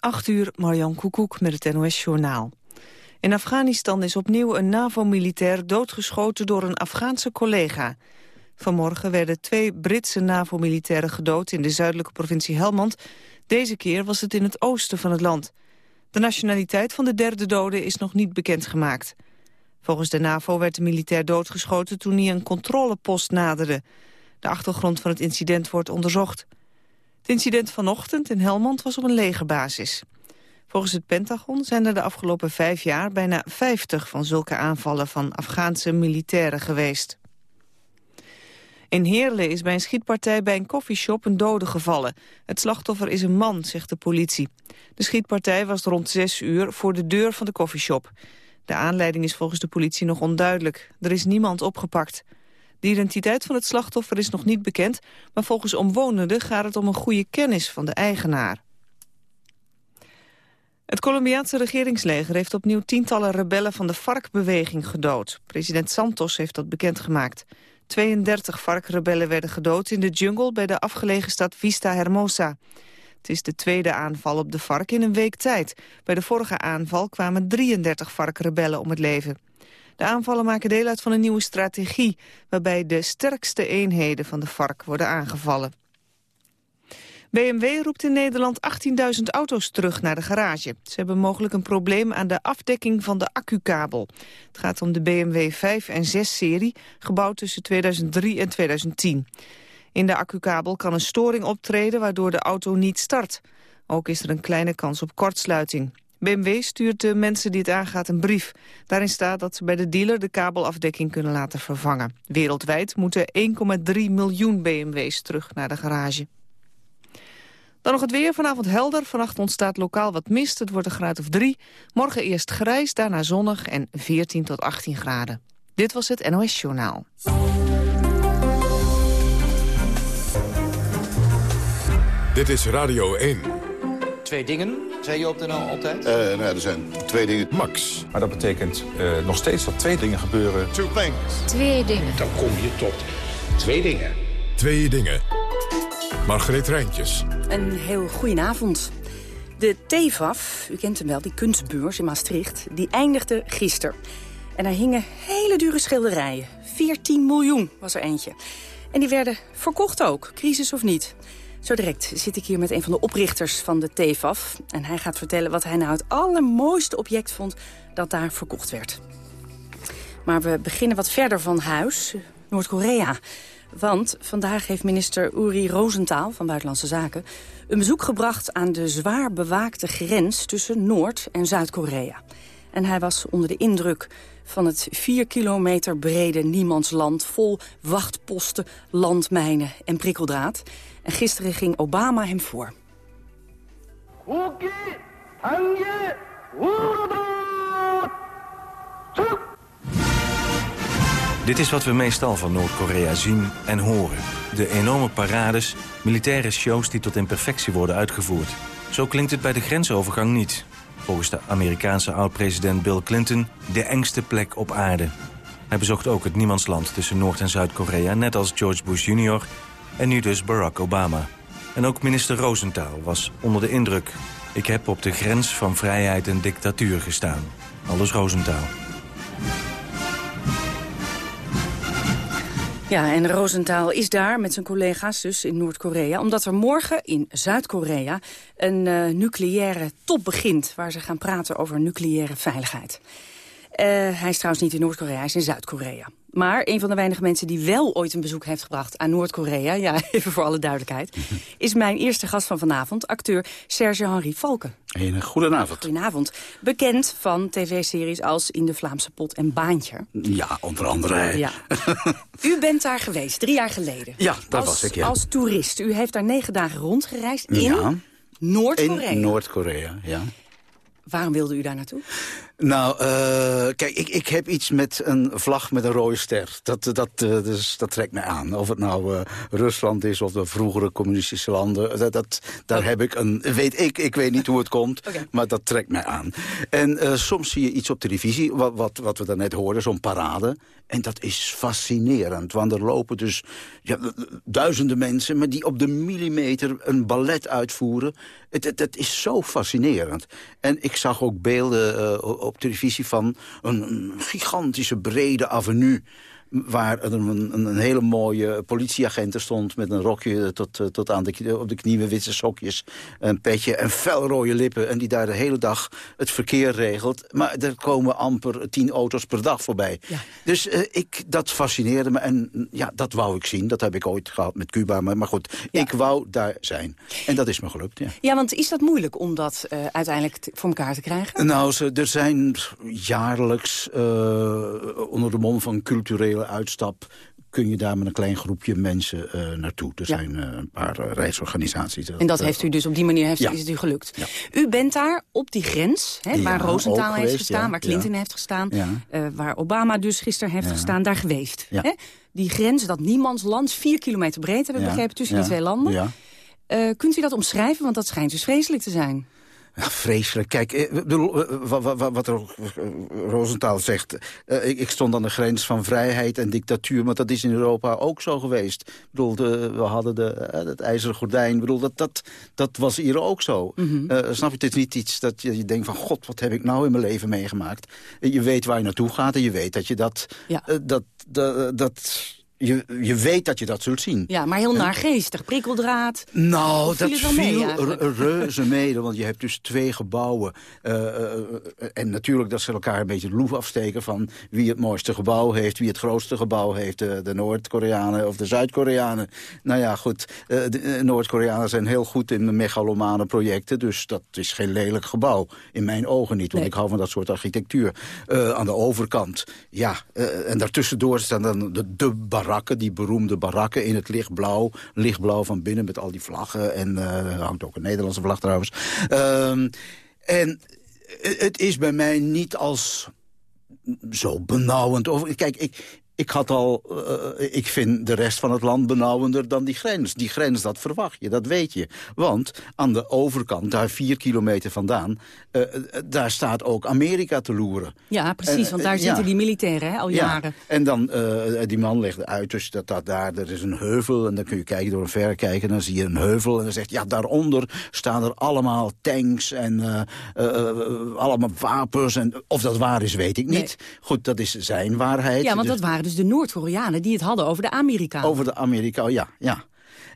8 uur, Marjan Koekoek met het NOS-journaal. In Afghanistan is opnieuw een NAVO-militair doodgeschoten door een Afghaanse collega. Vanmorgen werden twee Britse NAVO-militairen gedood in de zuidelijke provincie Helmand. Deze keer was het in het oosten van het land. De nationaliteit van de derde dode is nog niet bekendgemaakt. Volgens de NAVO werd de militair doodgeschoten toen hij een controlepost naderde. De achtergrond van het incident wordt onderzocht. Het incident vanochtend in Helmond was op een legerbasis. Volgens het Pentagon zijn er de afgelopen vijf jaar bijna 50 van zulke aanvallen van Afghaanse militairen geweest. In Heerlen is bij een schietpartij bij een koffieshop een dode gevallen. Het slachtoffer is een man, zegt de politie. De schietpartij was rond zes uur voor de deur van de koffieshop. De aanleiding is volgens de politie nog onduidelijk. Er is niemand opgepakt. De identiteit van het slachtoffer is nog niet bekend... maar volgens omwonenden gaat het om een goede kennis van de eigenaar. Het Colombiaanse regeringsleger heeft opnieuw tientallen rebellen van de FARC-beweging gedood. President Santos heeft dat bekendgemaakt. 32 FARC-rebellen werden gedood in de jungle bij de afgelegen stad Vista Hermosa. Het is de tweede aanval op de FARC in een week tijd. Bij de vorige aanval kwamen 33 FARC-rebellen om het leven. De aanvallen maken deel uit van een nieuwe strategie... waarbij de sterkste eenheden van de FARC worden aangevallen. BMW roept in Nederland 18.000 auto's terug naar de garage. Ze hebben mogelijk een probleem aan de afdekking van de accukabel. Het gaat om de BMW 5 en 6-serie, gebouwd tussen 2003 en 2010. In de accukabel kan een storing optreden waardoor de auto niet start. Ook is er een kleine kans op kortsluiting. BMW stuurt de mensen die het aangaat een brief. Daarin staat dat ze bij de dealer de kabelafdekking kunnen laten vervangen. Wereldwijd moeten 1,3 miljoen BMW's terug naar de garage. Dan nog het weer. Vanavond helder. Vannacht ontstaat lokaal wat mist. Het wordt een graad of 3. Morgen eerst grijs, daarna zonnig en 14 tot 18 graden. Dit was het NOS Journaal. Dit is Radio 1. Twee dingen, zei je op de nou altijd? Uh, nou, er zijn twee dingen. Max. Maar dat betekent uh, nog steeds dat twee dingen gebeuren. Two things. Twee dingen. Dan kom je tot twee dingen. Twee dingen. Margreet Rijntjes. Een heel goedenavond. De TEVAF, u kent hem wel, die kunstbeurs in Maastricht, die eindigde gisteren. En daar hingen hele dure schilderijen. 14 miljoen was er eentje. En die werden verkocht ook, crisis of niet. Zo direct zit ik hier met een van de oprichters van de TEVAF. En hij gaat vertellen wat hij nou het allermooiste object vond dat daar verkocht werd. Maar we beginnen wat verder van huis, Noord-Korea. Want vandaag heeft minister Uri Rosenthal van Buitenlandse Zaken... een bezoek gebracht aan de zwaar bewaakte grens tussen Noord- en Zuid-Korea. En hij was onder de indruk van het vier kilometer brede niemandsland... vol wachtposten, landmijnen en prikkeldraad. En gisteren ging Obama hem voor. Dit is wat we meestal van Noord-Korea zien en horen. De enorme parades, militaire shows die tot imperfectie worden uitgevoerd. Zo klinkt het bij de grensovergang niet. Volgens de Amerikaanse oud-president Bill Clinton de engste plek op aarde. Hij bezocht ook het niemandsland tussen Noord- en Zuid-Korea... net als George Bush Jr. en nu dus Barack Obama. En ook minister Rosenthal was onder de indruk. Ik heb op de grens van vrijheid en dictatuur gestaan. Alles Rosenthal. Ja, en Rosenthal is daar met zijn collega's dus in Noord-Korea... omdat er morgen in Zuid-Korea een uh, nucleaire top begint... waar ze gaan praten over nucleaire veiligheid. Uh, hij is trouwens niet in Noord-Korea, hij is in Zuid-Korea. Maar een van de weinige mensen die wel ooit een bezoek heeft gebracht aan Noord-Korea... ja, even voor alle duidelijkheid... is mijn eerste gast van vanavond, acteur Serge-Henri Valken. Een goedenavond. Goedenavond. Bekend van tv-series als In de Vlaamse Pot en Baantje. Ja, onder andere. Ja. U bent daar geweest, drie jaar geleden. Ja, daar als, was ik, ja. Als toerist. U heeft daar negen dagen rondgereisd in Ja. Noord-Korea. In Noord-Korea, ja. Waarom wilde u daar naartoe? Nou, uh, kijk, ik, ik heb iets met een vlag met een rode ster. Dat, dat, uh, dus, dat trekt mij aan. Of het nou uh, Rusland is of de vroegere communistische landen. Dat, dat, daar heb ik een... Weet ik, ik weet niet hoe het komt, okay. maar dat trekt mij aan. En soms zie je iets op televisie, wat, wat, wat we daarnet hoorden, zo'n parade. En dat is fascinerend, want er lopen dus ja, duizenden mensen... maar die op de millimeter een ballet uitvoeren. Het, is zo fascinerend. En ik zag ook beelden op televisie van een gigantische brede avenue waar een, een, hele mooie politieagent er stond... met een rokje tot, eh, tot aan de, op de knieën, witte sokjes, een petje en felrode lippen... en die daar de hele dag het verkeer regelt. Maar er komen amper tien auto's per dag voorbij. Ja. Dus uh, ik, dat fascineerde me en ja, dat wou ik zien. Dat heb ik ooit gehad met Cuba, maar, maar goed, ik wou daar zijn. En dat is me gelukt, ja. Ja, want is dat moeilijk om dat uh, uiteindelijk voor elkaar te krijgen? Nou, ze, er zijn jaarlijks onder de mond van cultureel uitstap kun je daar met een klein groepje mensen uh, naartoe. Er zijn uh, een paar uh, reisorganisaties. En dat heeft u dus op die manier heeft, ja. is het u gelukt. Ja. U bent daar op die grens, hè, waar Rosenthal heeft gestaan, waar Clinton heeft gestaan... waar Obama dus gisteren heeft gestaan, daar geweest. Hè? Die grens, dat niemands land, vier kilometer breed hebben we begrepen... tussen die twee landen. kunt u dat omschrijven? Want dat schijnt dus vreselijk te zijn. Ja, vreselijk. Kijk, eh, wat, wat Rosenthal zegt... Eh, ik, stond aan de grens van vrijheid en dictatuur... maar dat is in Europa ook zo geweest. Ik bedoel, de, we hadden de, eh, het ijzeren gordijn. Ik bedoel, dat, dat, dat was hier ook zo. Mm snap je, het is niet iets dat je, je denkt van... god, wat heb ik nou in mijn leven meegemaakt? Je weet waar je naartoe gaat en je weet dat je dat... Ja. dat, dat, dat je, je weet dat je dat zult zien. Ja, maar heel naargeestig. Prikkeldraad. Nou, dat viel mee, reuze mee. Want je hebt dus twee gebouwen. Uh, uh, en natuurlijk dat ze elkaar een beetje de loef afsteken... van wie het mooiste gebouw heeft, wie het grootste gebouw heeft. de, de Noord-Koreanen of de Zuid-Koreanen. Nou ja, goed. de Noord-Koreanen zijn heel goed in megalomane projecten. Dus dat is geen lelijk gebouw. In mijn ogen niet. Want ik hou van dat soort architectuur. aan de overkant. Ja, en daartussendoor staan dan de, de bar barakken, die beroemde barakken in het lichtblauw. Lichtblauw van binnen met al die vlaggen. En uh, hangt ook een Nederlandse vlag trouwens. Uh, en het is bij mij niet als zo benauwend. Of, kijk, ik, ik had al, uh, ik vind de rest van het land benauwender dan die grens. Die grens, dat verwacht je, dat weet je. Want aan de overkant, daar vier kilometer vandaan... Uh, daar staat ook Amerika te loeren. Ja, precies, want daar zitten die militairen hè, al ja. jaren. En dan, die man legde uit, dus dat, dat daar, er is een heuvel... en dan kun je kijken door een verrekijker, en dan zie je een heuvel... en dan zegt, ja, daaronder staan er allemaal tanks en allemaal wapens. En of dat waar is, weet ik niet. Nee. Goed, dat is zijn waarheid. Ja, want dat waren dus de Noord-Koreanen die het hadden over de Amerikanen. Over de Amerikanen, ja. ja.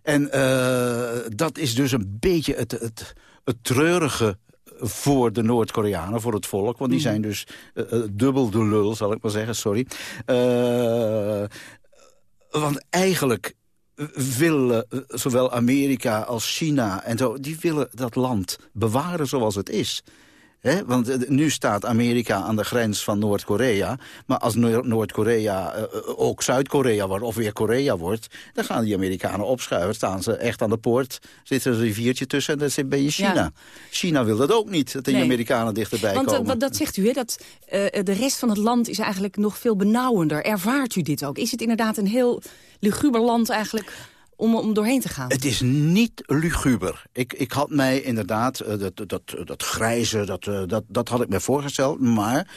En uh, dat is dus een beetje het, het, het treurige voor de Noord-Koreanen, voor het volk. Want die mm. zijn dus uh, dubbel de lul, zal ik maar zeggen, sorry. Uh, want eigenlijk willen zowel Amerika als China en zo... die willen dat land bewaren zoals het is. He, want eh, nu staat Amerika aan de grens van Noord-Korea. Maar als Noord-Korea uh, ook Zuid-Korea wordt of weer Korea wordt... dan gaan die Amerikanen opschuiven. Staan ze echt aan de poort, zit er een riviertje tussen en dan ben je China. Ja. China wil dat ook niet, dat de nee. Amerikanen dichterbij want, komen. Want dat zegt u, hè, dat uh, de rest van het land is eigenlijk nog veel benauwender. Ervaart u dit ook? Is het inderdaad een heel luguber land eigenlijk om, om doorheen te gaan? Het is niet luguber. Ik, ik had mij inderdaad, uh, dat, dat, dat grijze, dat, uh, dat, dat had ik me voorgesteld. Maar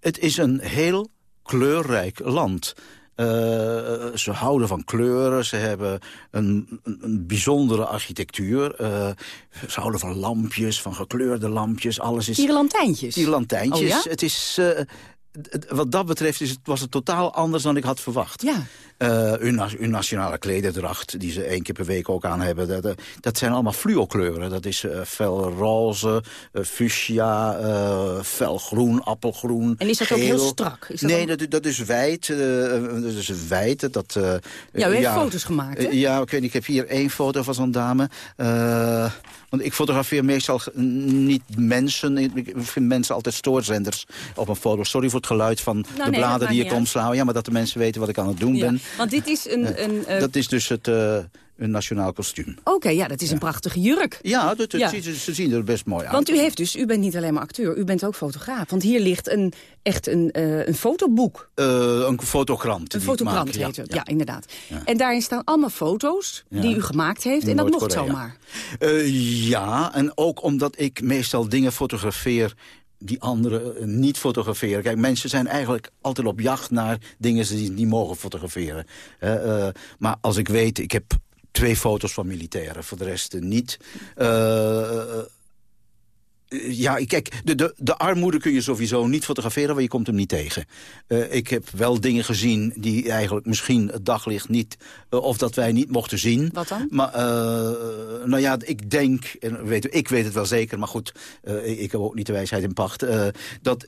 het is een heel kleurrijk land. Uh, ze houden van kleuren, ze hebben een, een, bijzondere architectuur. Uh, ze houden van lampjes, van gekleurde lampjes. Alles is. Oh, ja? Het is... Uh, wat dat betreft is het, was het totaal anders dan ik had verwacht. Ja. Uh, hun, hun, nationale klederdracht, die ze één keer per week ook aan hebben... dat, eh, dat zijn allemaal fluokleuren. Dat is uh, fel roze, uh, fuchsia, fel groen, appelgroen, En is dat geel. ook heel strak? Is dat nee, dat, dat, is wijd. dat is wijd. Dat, ja, u heeft ja, foto's gemaakt, hè? ja, ik, weet, ik heb hier één foto van zo'n dame... Want ik fotografeer meestal niet mensen. Ik vind mensen altijd stoorzenders op een foto. Sorry voor het geluid van nou, de nee, bladen die ik omslaan. Ja, maar dat de mensen weten wat ik aan het doen ja, ben. Want dit is een... een uh... Dat is dus het, uh, een nationaal kostuum. Oké, ja, dat is een prachtige jurk. Ja, dat, dat Ja. ziet- ze zien er best mooi uit. Want u heeft dus, u bent niet alleen maar acteur, u bent ook fotograaf. Want hier ligt een, echt een, eh, een fotoboek. Eh, een fotokrant. Een fotokrant heet het. Ja, inderdaad. En daarin staan allemaal foto's die u gemaakt heeft. En dat mocht zomaar. Eh, ja, en ook omdat ik meestal dingen fotografeer die anderen eh, niet fotograferen. Kijk, mensen zijn eigenlijk altijd op jacht naar dingen die ze niet mogen fotograferen. Eh, eh, maar als ik weet, ik heb twee foto's van militairen, voor de rest niet. Ja, kijk, de, de, de armoede kun je sowieso niet fotograferen, want je komt hem niet tegen. Eh, ik heb wel dingen gezien die eigenlijk misschien het daglicht niet... eh, of dat wij niet mochten zien. Wat dan? Maar, eh, nou ja, ik denk, en weet, ik weet het wel zeker, maar goed, ik, heb ook niet de wijsheid in pacht, dat,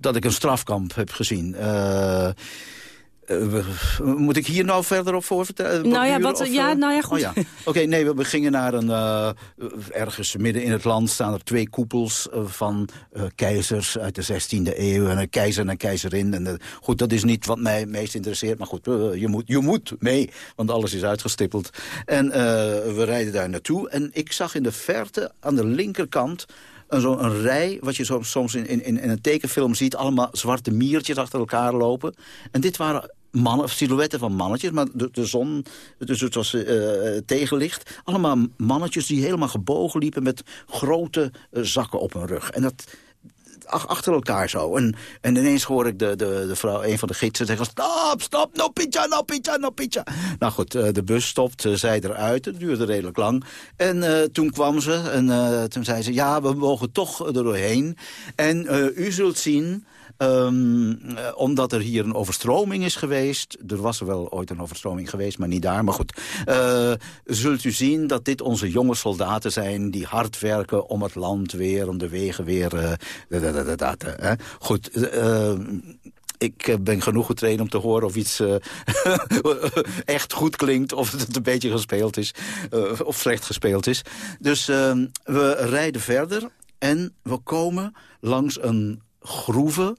dat ik een strafkamp heb gezien. Eh, eh, moet ik hier nou verder op voor vertellen? Nou ja, wat- of, ja, eh? nou ja, goed. Oh Oké, nee, we, gingen naar een... eh, ergens midden in het land staan er twee koepels eh, van eh, keizers uit de 16e eeuw. En een keizer en een keizerin. En, eh, goed, dat is niet wat mij het meest interesseert. Maar goed, eh, je, moet, je moet mee, want alles is uitgestippeld. En eh, we rijden daar naartoe. En ik zag in de verte, aan de linkerkant... Een, zo, een rij, wat je zo, soms in, in, in een tekenfilm ziet... allemaal zwarte miertjes achter elkaar lopen. En dit waren mannen, silhouetten van mannetjes, maar de, de zon, dus het was eh, tegenlicht. Allemaal mannetjes die helemaal gebogen liepen met grote eh, zakken op hun rug. En dat ach- achter elkaar zo. En, en ineens hoor ik de, de, de vrouw, een van de gidsen zeggen... stop, stop, no pizza, no pizza, no pizza. Nou goed, eh, de bus stopt, eh, zij eruit. Het duurde redelijk lang. En eh, toen kwam ze en eh, toen zei ze... ja, we mogen toch er doorheen. En eh, u zult zien... Ehm, eh, omdat er hier een overstroming is geweest. Er was er wel ooit een overstroming geweest, maar niet daar. Maar goed, eh, zult u zien dat dit onze jonge soldaten zijn... die hard werken om het land weer, om de wegen weer... eh, da, da, da, da, da, da, hè. Goed, eh, ik eh, ben genoeg getraind om te horen of iets eh, echt goed klinkt... of het een beetje gespeeld is, eh, of slecht gespeeld is. Dus eh, we rijden verder en we komen langs een groeve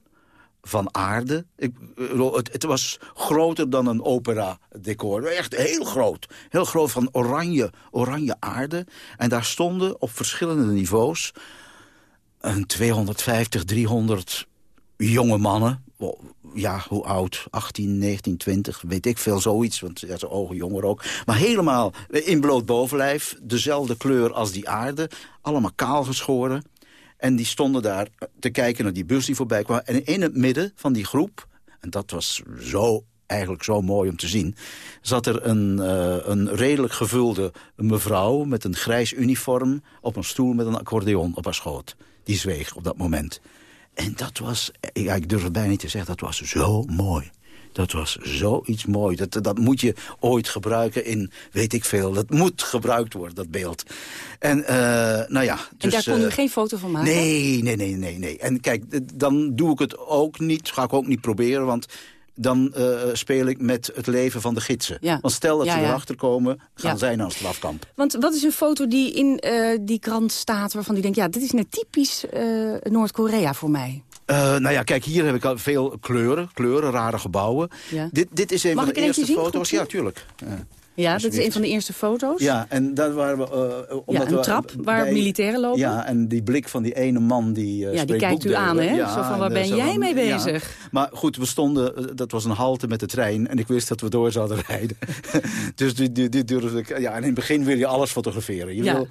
van aarde. Ik, het, het was groter dan een opera-decor. Echt heel groot. Heel groot van oranje, oranje aarde. En daar stonden op verschillende niveaus... een 250, 300 jonge mannen. Ja, hoe oud? 18, 19, 20, weet ik veel, zoiets. Want ja, zijn ogen jonger ook. Maar helemaal in bloot bovenlijf. Dezelfde kleur als die aarde. Allemaal kaal geschoren. En die stonden daar te kijken naar die bus die voorbij kwam. En in het midden van die groep, en dat was zo eigenlijk zo mooi om te zien... zat er een, eh, een redelijk gevulde mevrouw met een grijs uniform... op een stoel met een accordeon op haar schoot. Die zweeg op dat moment. En dat was, ja, ik durf het bijna niet te zeggen, dat was zo mooi. Dat was zoiets mooi. Dat, dat moet je ooit gebruiken in, weet ik veel. Dat moet gebruikt worden, dat beeld. En, eh, nou ja... en dus, daar kon u eh, geen foto van maken? Nee, nee, nee, nee, nee. En kijk, dan doe ik het ook niet, ga ik ook niet proberen, want dan eh, speel ik met het leven van de gidsen. Ja. Want stel dat Ja, ze ja. erachter komen, gaan zij naar een strafkamp. Want wat is een foto die in die krant staat waarvan u denkt... ja, dit is net typisch Noord-Korea voor mij? Eh, nou ja, kijk, hier heb ik al veel kleuren, kleuren, rare gebouwen. Ja. Dit, dit is een Mag van de er eerste zien? Foto's. Ja, tuurlijk. Ja. Ja, dat is een van de eerste foto's. Ja, en daar waren we... eh, omdat een we trap waar bij- militairen lopen? Ja, en die blik van die ene man die uh, Ja, die kijkt u aan, hè? Zo van, waar en, ben eh, jij mee ja. bezig? Maar goed, we stonden... eh, Dat was een halte met de trein en ik wist dat we door zouden rijden. dus die durfde ik... Ja, en in het begin wil je alles fotograferen. Je Ja. wil...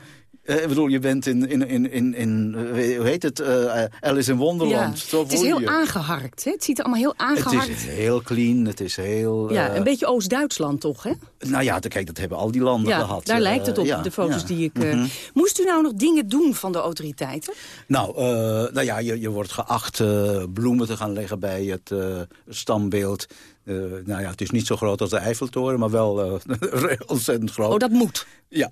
eh, ik bedoel, je bent in, in, in, in, in eh, hoe heet het, eh, Alice in Ja. Wonderland. Zo Het is heel je. aangeharkt. Hè? Het ziet er allemaal heel Het aangeharkt is heel clean, het is heel... Ja, een beetje Oost-Duitsland toch, hè? Nou ja, kijk, dat hebben al die landen Ja, gehad. daar lijkt het op, ja, de foto's ja. die ik... Mhm. Moest u nou nog dingen doen van de autoriteiten? Nou, nou ja, je, je wordt geacht bloemen te gaan leggen bij het stambeeld. Nou ja, het is niet zo groot als de Eiffeltoren, maar wel ontzettend groot. Oh, dat moet. Ja,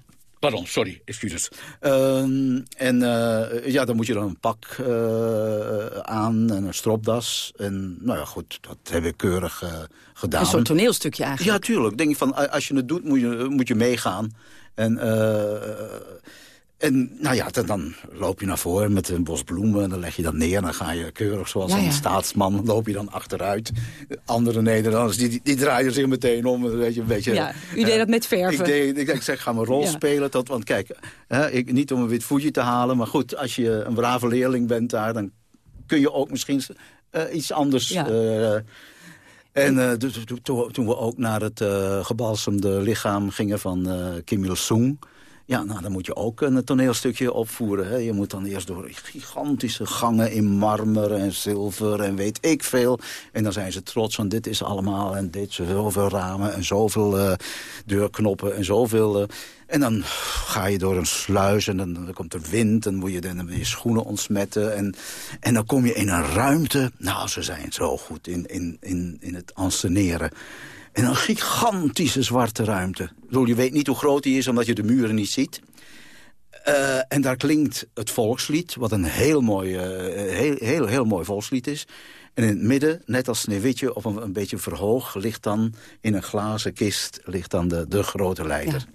pardon, sorry, excuses. Ehm, en eh, ja, dan moet je dan een pak eh, aan en een stropdas. En nou ja, goed, dat heb ik keurig eh, gedaan. Een soort toneelstukje eigenlijk. Ja, tuurlijk. Denk ik van, als je het doet, moet je, moet je meegaan. En, eh, En nou ja, dan, dan loop je naar voren met een bos bloemen... en dan leg je dat neer en dan ga je keurig zoals Ja, een staatsman... loop je dan achteruit. Andere Nederlanders, die, die, die draaien zich meteen om. Weet je, een beetje, Ja, u deed eh, dat met verven. Ik, deed, ik, ik zeg, ga mijn rol Ja. spelen. Tot, want kijk, hè, ik, niet om een wit voetje te halen... maar goed, als je een brave leerling bent daar... dan kun je ook misschien eh, iets anders... Ja. eh, en dus toen- we ook naar het gebalsemde lichaam gingen van Kim Il-sung... Ja, nou, dan moet je ook een toneelstukje opvoeren. Hè. Je moet dan eerst door gigantische gangen in marmer en zilver en weet ik veel. En dan zijn ze trots van dit is allemaal en dit, zoveel ramen en zoveel eh, deurknoppen en zoveel... eh, en dan ga je door een sluis en dan, komt er wind... en moet je dan je schoenen ontsmetten. En, en dan kom je in een ruimte. Nou, ze zijn zo goed in, in, in, in het anseneren. En een gigantische zwarte ruimte. Je weet niet hoe groot die is, omdat je de muren niet ziet. Eh, en daar klinkt het volkslied, wat een heel mooi, eh, heel, heel, heel mooi volkslied is. En in het midden, net als Sneeuwwitje, op een, een beetje verhoog... ligt dan in een glazen kist ligt dan de, de grote leider.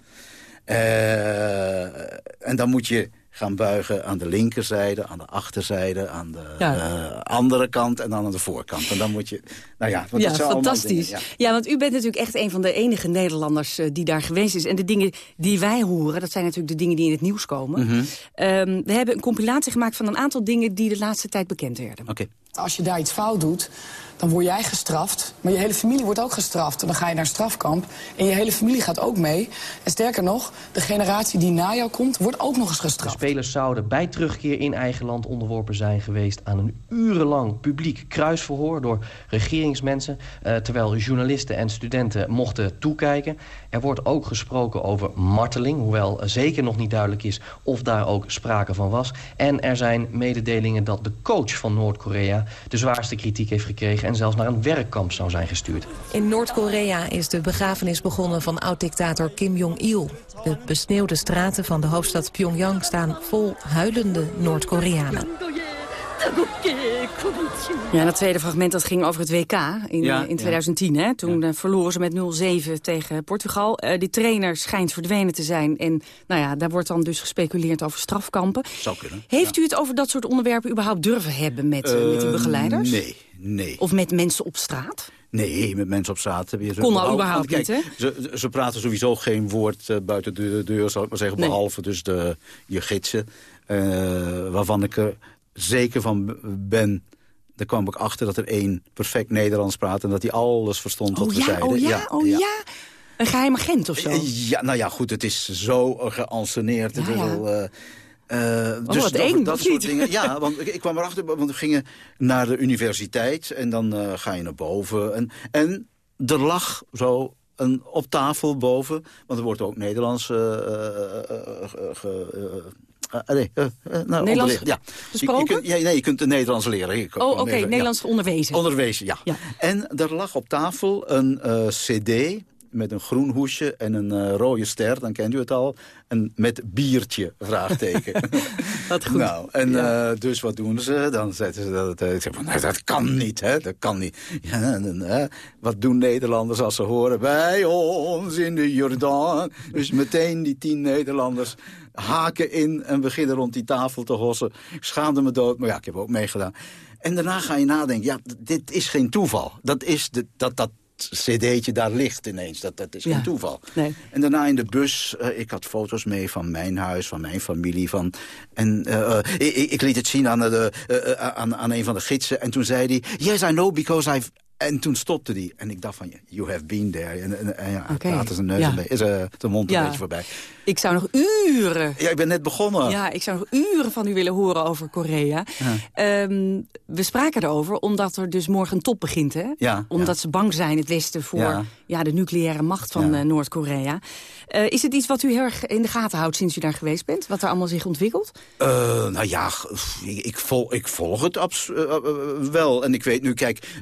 Eh, en dan moet je gaan buigen aan de linkerzijde, aan de achterzijde... aan de Ja. eh, andere kant en dan aan de voorkant. En dan moet je... Nou ja, want Ja, dat zijn allemaal fantastisch. dingen, ja. want u bent natuurlijk echt een van de enige Nederlanders eh, die daar geweest is. En de dingen die wij horen, dat zijn natuurlijk de dingen die in het nieuws komen. Mhm. Ehm, we hebben een compilatie gemaakt van een aantal dingen die de laatste tijd bekend werden. Oké. Als je daar iets fout doet, dan word jij gestraft. Maar je hele familie wordt ook gestraft. En dan ga je naar strafkamp. En je hele familie gaat ook mee. En sterker nog, de generatie die na jou komt, wordt ook nog eens De gestraft. spelers zouden bij terugkeer in eigen land onderworpen zijn geweest... aan een urenlang publiek kruisverhoor door regeringsmensen... eh, terwijl journalisten en studenten mochten toekijken. Er wordt ook gesproken over marteling... hoewel zeker nog niet duidelijk is of daar ook sprake van was. En er zijn mededelingen dat de coach van Noord-Korea... de zwaarste kritiek heeft gekregen en zelfs naar een werkkamp zou zijn gestuurd. In Noord-Korea is de begrafenis begonnen van oud-dictator Kim Jong-il. De besneeuwde straten van de hoofdstad Pyongyang staan vol huilende Noord-Koreanen. Ja, dat tweede fragment dat ging over het WK in, Ja, eh, in 2010. Hè? Toen eh, verloren ze met 0-7 tegen Portugal. Eh, die trainer schijnt verdwenen te zijn. En nou ja, daar wordt dan dus gespeculeerd over strafkampen. Zou kunnen. Heeft u het over dat soort onderwerpen überhaupt durven hebben met, eh, met die begeleiders? Nee, nee. Of met mensen op straat? Nee, met mensen op straat heb je... Kon nou überhaupt kijk, niet, Ze, ze praten sowieso geen woord eh, buiten de deur, zal ik maar zeggen. Nee. Behalve dus de, je gidsen. eh, waarvan ik er zeker van ben... Daar kwam ik achter dat er één perfect Nederlands praat... en dat hij alles verstond wat Oh we ja, zeiden. oh ja, oh ja. Een geheim agent of zo? Eh, Ja, nou ja, goed, het is zo geanceneerd. Ja, ja. Eh, eh, Oh, dus dat, eng, dat of soort dingen. Ja, want ik, ik kwam erachter, want we gingen naar de universiteit en dan eh, ga je naar boven. En, en er lag zo een, op tafel boven, want er wordt ook Nederlands eh, eh, eh, ge- eh, eh, nee, eh, eh, nou, Nederlands ja. Je- Je, gesproken? kunt, ja, nee, je kunt het Nederlands leren. Ik Oh, oké, ja. Nederlands onderwezen. Onderwezen, ja. Ja. En er lag op tafel een eh, cd met een groen hoesje en een eh, rode ster, dan kent u het al. En met biertje, vraagteken. Wat goed. Nou, en eh, dus wat doen ze? Dan zetten ze dat... eh, ik zeg, van, nou, dat kan niet, hè? Dat kan niet. Ja, en, hè, wat doen Nederlanders als ze horen... bij ons in de Jordaan. Dus meteen die tien Nederlanders haken in... en beginnen rond die tafel te hossen. Ik schaamde me dood, maar ja, ik heb ook meegedaan. En daarna ga je nadenken, ja, dit is geen toeval. Dat is de, dat dat cd'tje daar ligt ineens. Dat, dat is Ja. geen toeval. Nee. En daarna in de bus, eh, ik had foto's mee van mijn huis, van mijn familie. Van, en eh, eh, ik, ik- liet het zien aan, de, aan, aan een van de gidsen. En toen zei hij, yes, I know, because I've... En toen stopte hij. En ik dacht van, you have been there. En, en, en ja, praten zijn neus Ja. is, eh, de mond een beetje voorbij. Ik zou nog uren... Ja, ik ben net begonnen. Ja, ik zou nog uren van u willen horen over Korea. Ehm, we spraken erover omdat er dus morgen een top begint, hè? Ja, Omdat ze bang zijn, het Westen, voor Ja. de nucleaire macht van eh, Noord-Korea. Eh, is het iets wat u heel erg in de gaten houdt sinds u daar geweest bent? Wat er allemaal zich ontwikkelt? Eh, nou ja, ik, ik, vol, ik volg het eh, wel. En ik weet nu, kijk,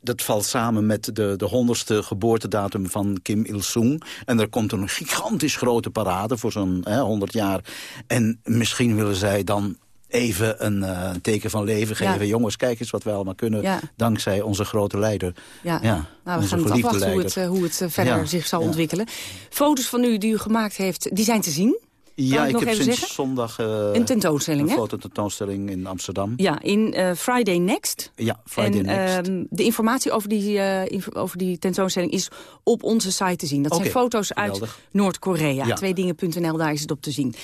dat valt samen met de, de honderdste geboortedatum van Kim Il-sung. En er komt een gigantisch grote parade voor zo'n hè, 100 jaar. En misschien willen zij dan even een eh, teken van leven Ja. geven. Jongens, kijk eens wat wij allemaal kunnen. Ja. Dankzij onze grote leider. Ja, Ja, nou, we gaan het afwachten hoe het, eh, hoe het eh, verder zich zal ontwikkelen. Foto's van u die u gemaakt heeft, die zijn te zien. Ja, ik heb even sinds zeggen? zondag Een tentoonstelling, een fototentoonstelling in Amsterdam. Ja, in Friday Next. Ja, Friday en, Next. ehm, de informatie over die, inf- over die tentoonstelling is op onze site te zien. Dat zijn foto's uit. Noord-Korea. Ja. Tweedingen.nl, daar is het op te zien.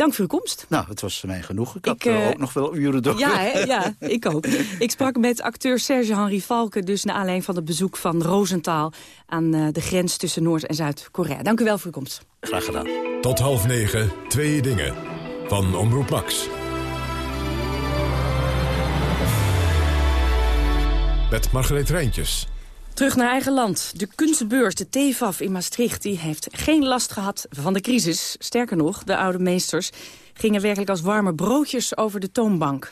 Dank voor uw komst. Nou, het was mij genoeg. Ik had Ik, eh, ook nog wel uren door. Ja, hè? ja, ik ook. Ik sprak met acteur Serge-Henri Valken... dus naar aanleiding van het bezoek van Rosenthal... aan eh, de grens tussen Noord- en Zuid-Korea. Dank u wel voor uw komst. Graag gedaan. Tot half negen, twee dingen. Van Omroep Max. Met Margreet Rijntjes. Terug naar eigen land. De kunstbeurs, de TEFAF in Maastricht... die heeft geen last gehad van de crisis. Sterker nog, de oude meesters gingen werkelijk als warme broodjes over de toonbank.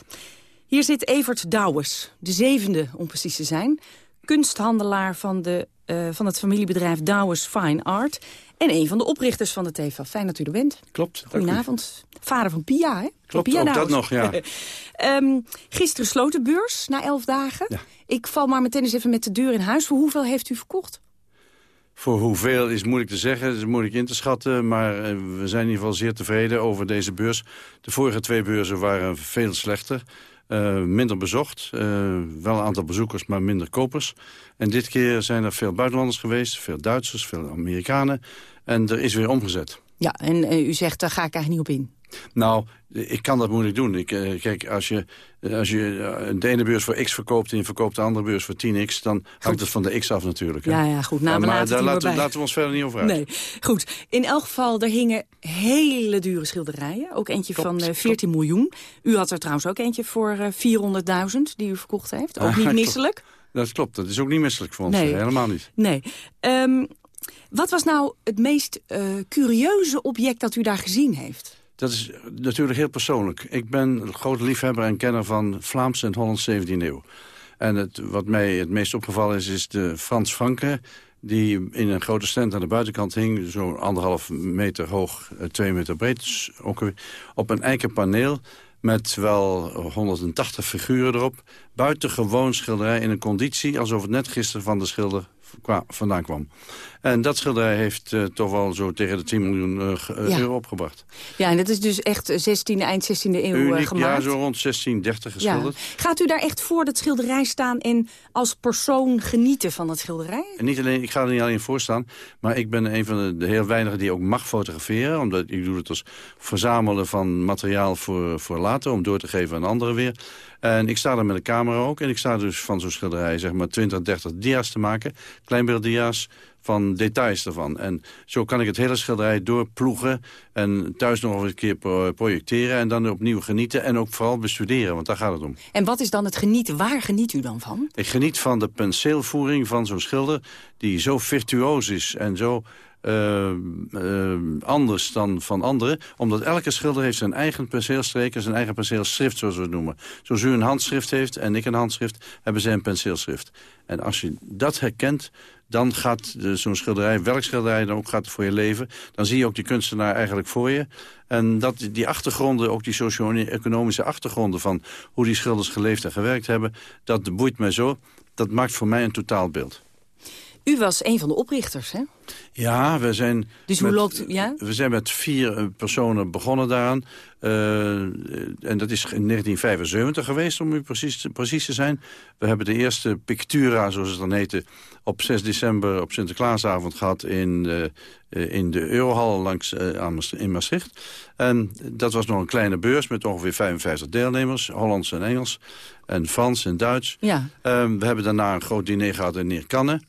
Hier zit Evert Douwes, de zevende om precies te zijn. Kunsthandelaar van, de, eh, van het familiebedrijf Douwes Fine Art... en een van de oprichters van de TEFAF. Fijn dat u er bent. Klopt. Goedenavond. Vader van Pia, hè? Klopt, Pia ook dat nog, ja. Ehm, gisteren sloot de beurs, na elf dagen. Ik val maar meteen eens even met de deur in huis. Voor hoeveel heeft u verkocht? Voor hoeveel is moeilijk te zeggen, is moeilijk in te schatten. Maar eh, we zijn in ieder geval zeer tevreden over deze beurs. De vorige twee beurzen waren veel slechter. Eh, minder bezocht. eh, wel een aantal bezoekers, maar minder kopers. En dit keer zijn er veel buitenlanders geweest. Veel Duitsers, veel Amerikanen. En er is weer omgezet. Ja, en eh, u zegt, daar ga ik eigenlijk niet op in. Nou, ik kan dat moeilijk doen. Ik, eh, kijk, als je, als je eh, de ene beurs voor x verkoopt... en je verkoopt de andere beurs voor 10x... dan hangt het van de x af natuurlijk. hè. Ja, ja, goed. Nou, maar laten daar laten, laten we ons verder niet over uit. Nee, goed. In elk geval, er hingen hele dure schilderijen. Ook eentje van eh, 14 miljoen. U had er trouwens ook eentje voor eh, 400.000 die u verkocht heeft. Ook Ah, niet misselijk. Dat klopt, dat is ook niet misselijk voor ons. Nee. eh, Helemaal niet. Nee. Ehm, wat was nou het meest eh, curieuze object dat u daar gezien heeft? Dat is natuurlijk heel persoonlijk. Ik ben grote liefhebber en kenner van Vlaamse en Hollandse 17e eeuw. En het, wat mij het meest opgevallen is, is de Frans Franke... die in een grote stand aan de buitenkant hing... zo'n anderhalf meter hoog, eh, twee meter breed, dus ook op een eiken paneel met wel 180 figuren erop. Buitengewoon schilderij in een conditie... alsof het net gisteren van de schilder vandaan kwam. En dat schilderij heeft eh, toch wel zo tegen de 10 miljoen eh, eh, Ja. euro opgebracht. Ja, en dat is dus echt 16e, eind 16e eeuw Uniek, ja, gemaakt. zo rond 1630 Ja. geschilderd. Gaat u daar echt voor dat schilderij staan en als persoon genieten van dat schilderij? En niet alleen, ik ga er niet alleen voor staan, maar ik ben een van de, de heel weinigen die ook mag fotograferen. Omdat ik doe het als verzamelen van materiaal voor, voor later, om door te geven aan anderen weer. En ik sta daar met een camera ook. En ik sta dus van zo'n schilderij zeg maar 20, 30 dia's te maken. Kleinbeelddia's van details ervan. En zo kan ik het hele schilderij doorploegen. En thuis nog eens een keer pro- projecteren. En dan opnieuw genieten. En ook vooral bestuderen, want daar gaat het om. En wat is dan het genieten? Waar geniet u dan van? Ik geniet van de penseelvoering van zo'n schilder... die zo virtuoos is en zo eh, eh, anders dan van anderen. Omdat elke schilder heeft zijn eigen penseelstreek... en zijn eigen penseelschrift, zoals we het noemen. Zoals u een handschrift heeft en ik een handschrift... hebben zij een penseelschrift. En als je dat herkent... Dan gaat zo'n schilderij, welk schilderij dan ook gaat voor je leven... dan zie je ook die kunstenaar eigenlijk voor je. En dat, die achtergronden, ook die socio-economische achtergronden... van hoe die schilders geleefd en gewerkt hebben... dat boeit mij zo. Dat maakt voor mij een totaalbeeld. U was een van de oprichters, hè? Ja, we zijn... Dus hoe met- loopt... Ja? We zijn met vier eh, personen begonnen daaraan. Eh, en dat is in 1975 geweest, om u precies, te- precies te zijn. We hebben de eerste pictura, zoals het dan heette... op 6 december op Sinterklaasavond gehad in, eh, eh, in de Eurohal langs, eh, in Maastricht. En dat was nog een kleine beurs met ongeveer 55 deelnemers. Hollands en Engels. En Frans en Duits. Ja. Ehm, we hebben daarna een groot diner gehad in Neerkanne.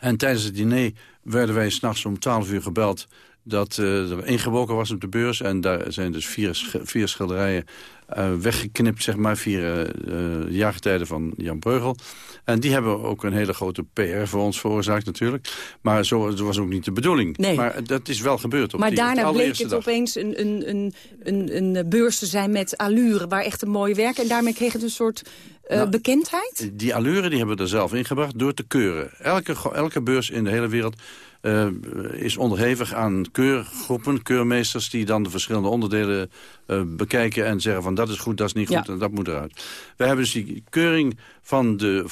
En tijdens het diner werden wij s'nachts om 12 uur gebeld dat eh, er ingebroken was op de beurs. En daar zijn dus vier, vier schilderijen eh, weggeknipt, zeg maar. Vier eh eh, jaargetijden van Jan Breugel. En die hebben ook een hele grote PR voor ons veroorzaakt natuurlijk. Maar zo dat was ook niet de bedoeling. Nee. Maar dat is wel gebeurd op Maar die, de daarna bleek het dag. opeens een, een, een, een, een beurs te zijn met allure... waar echt een mooie werk... en daarmee kreeg het een soort eh, Nou, bekendheid? Die allure die hebben we er zelf ingebracht door te keuren. Elke, elke beurs in de hele wereld eh, is onderhevig aan keurgroepen, keurmeesters... die dan de verschillende onderdelen eh, bekijken en zeggen van dat is goed, dat is niet goed Ja. en dat moet eruit. We hebben dus die keuring van de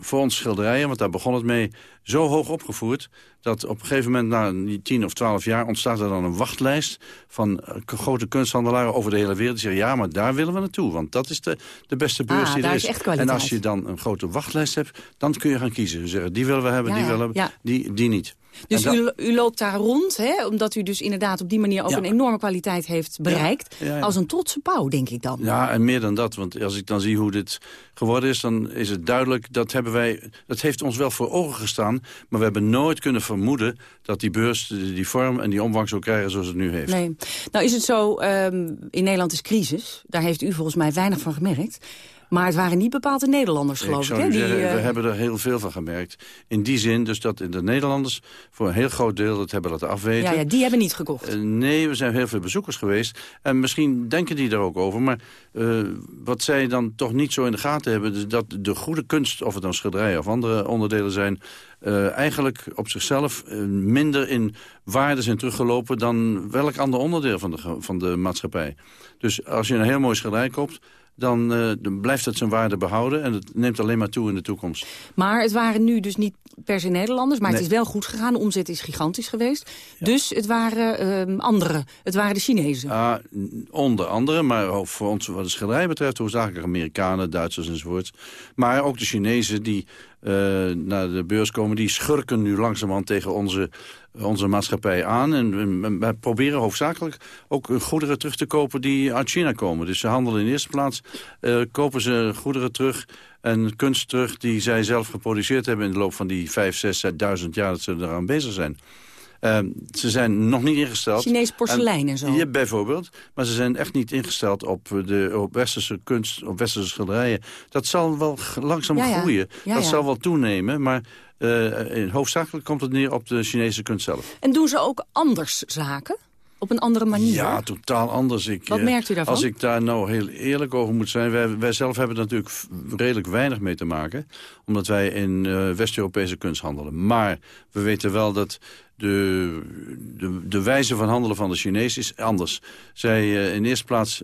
voor ons schilderijen, want daar begon het mee, zo hoog opgevoerd... dat op een gegeven moment na die tien of twaalf jaar... ontstaat er dan een wachtlijst van eh, grote kunsthandelaren over de hele wereld. Die zeggen, ja, maar daar willen we naartoe. Want dat is de, de beste beurs Ah, die er is. is en als je dan een grote wachtlijst hebt, dan kun je gaan kiezen. Ze zeggen, die willen we hebben, Ja, die ja, willen we, ja. die, die niet. Dus dat- u, u loopt daar rond, hè, omdat u dus inderdaad op die manier ook Ja. een enorme kwaliteit heeft bereikt. Ja, ja. Als een trotse pauw, denk ik dan. Ja, en meer dan dat. Want als ik dan zie hoe dit geworden is, dan is het duidelijk... dat, hebben wij, dat heeft ons wel voor ogen gestaan. Maar we hebben nooit kunnen vermoeden dat die beurs die, vorm en die omvang zou krijgen zoals het nu heeft. Nee. Nou is het zo, ehm, in Nederland is crisis. Daar heeft u volgens mij weinig van gemerkt. Maar het waren niet bepaald de Nederlanders, geloof ik. hè, die, zeggen, eh, we hebben er heel veel van gemerkt. In die zin dus dat de Nederlanders voor een heel groot deel het hebben laten afweten. ja, ja, die hebben niet gekocht. Eh, nee, we zijn heel veel bezoekers geweest. En misschien denken die er ook over. Maar eh, wat zij dan toch niet zo in de gaten hebben... is dat de goede kunst, of het dan schilderijen of andere onderdelen zijn... eigenlijk op zichzelf minder in waarde zijn teruggelopen... dan welk ander onderdeel van de, van de maatschappij. Dus als je een heel mooi schilderij koopt... Dan, eh, dan blijft het zijn waarde behouden en het neemt alleen maar toe in de toekomst. Maar het waren nu dus niet per se Nederlanders. Maar het is wel goed gegaan. De omzet is gigantisch geweest. Dus het waren ehm anderen. Het waren de Chinezen. Ah, onder andere, maar voor ons wat de schilderij betreft... hoofdzakelijk Amerikanen, Duitsers enzovoort. Maar ook de Chinezen die naar de beurs komen... die schurken nu langzamerhand tegen onze, onze maatschappij aan. En we- proberen hoofdzakelijk ook goederen terug te kopen die uit China komen. Dus ze handelen in eerste plaats, eh, kopen ze goederen terug... en kunst terug die zij zelf geproduceerd hebben... in de loop van die vijf, zes, duizend jaar dat ze eraan bezig zijn. Eh, ze zijn nog niet ingesteld. Chinees porselein en zo. Ja, bijvoorbeeld. Maar ze zijn echt niet ingesteld op, de, op westerse kunst, op westerse schilderijen. Dat zal wel langzaam Ja, ja. groeien. Ja, dat zal wel toenemen. Maar eh, in, hoofdzakelijk komt het neer op de Chinese kunst zelf. En doen ze ook anders zaken? Op een andere manier? Ja, totaal anders. Ik, Wat eh, merkt u daarvan? Als ik daar nou heel eerlijk over moet zijn... wij, wij zelf hebben er natuurlijk redelijk weinig mee te maken. Omdat wij in eh, West-Europese kunst handelen. Maar we weten wel dat de, de, de wijze van handelen van de Chinezen is anders. Zij eh, in eerste plaats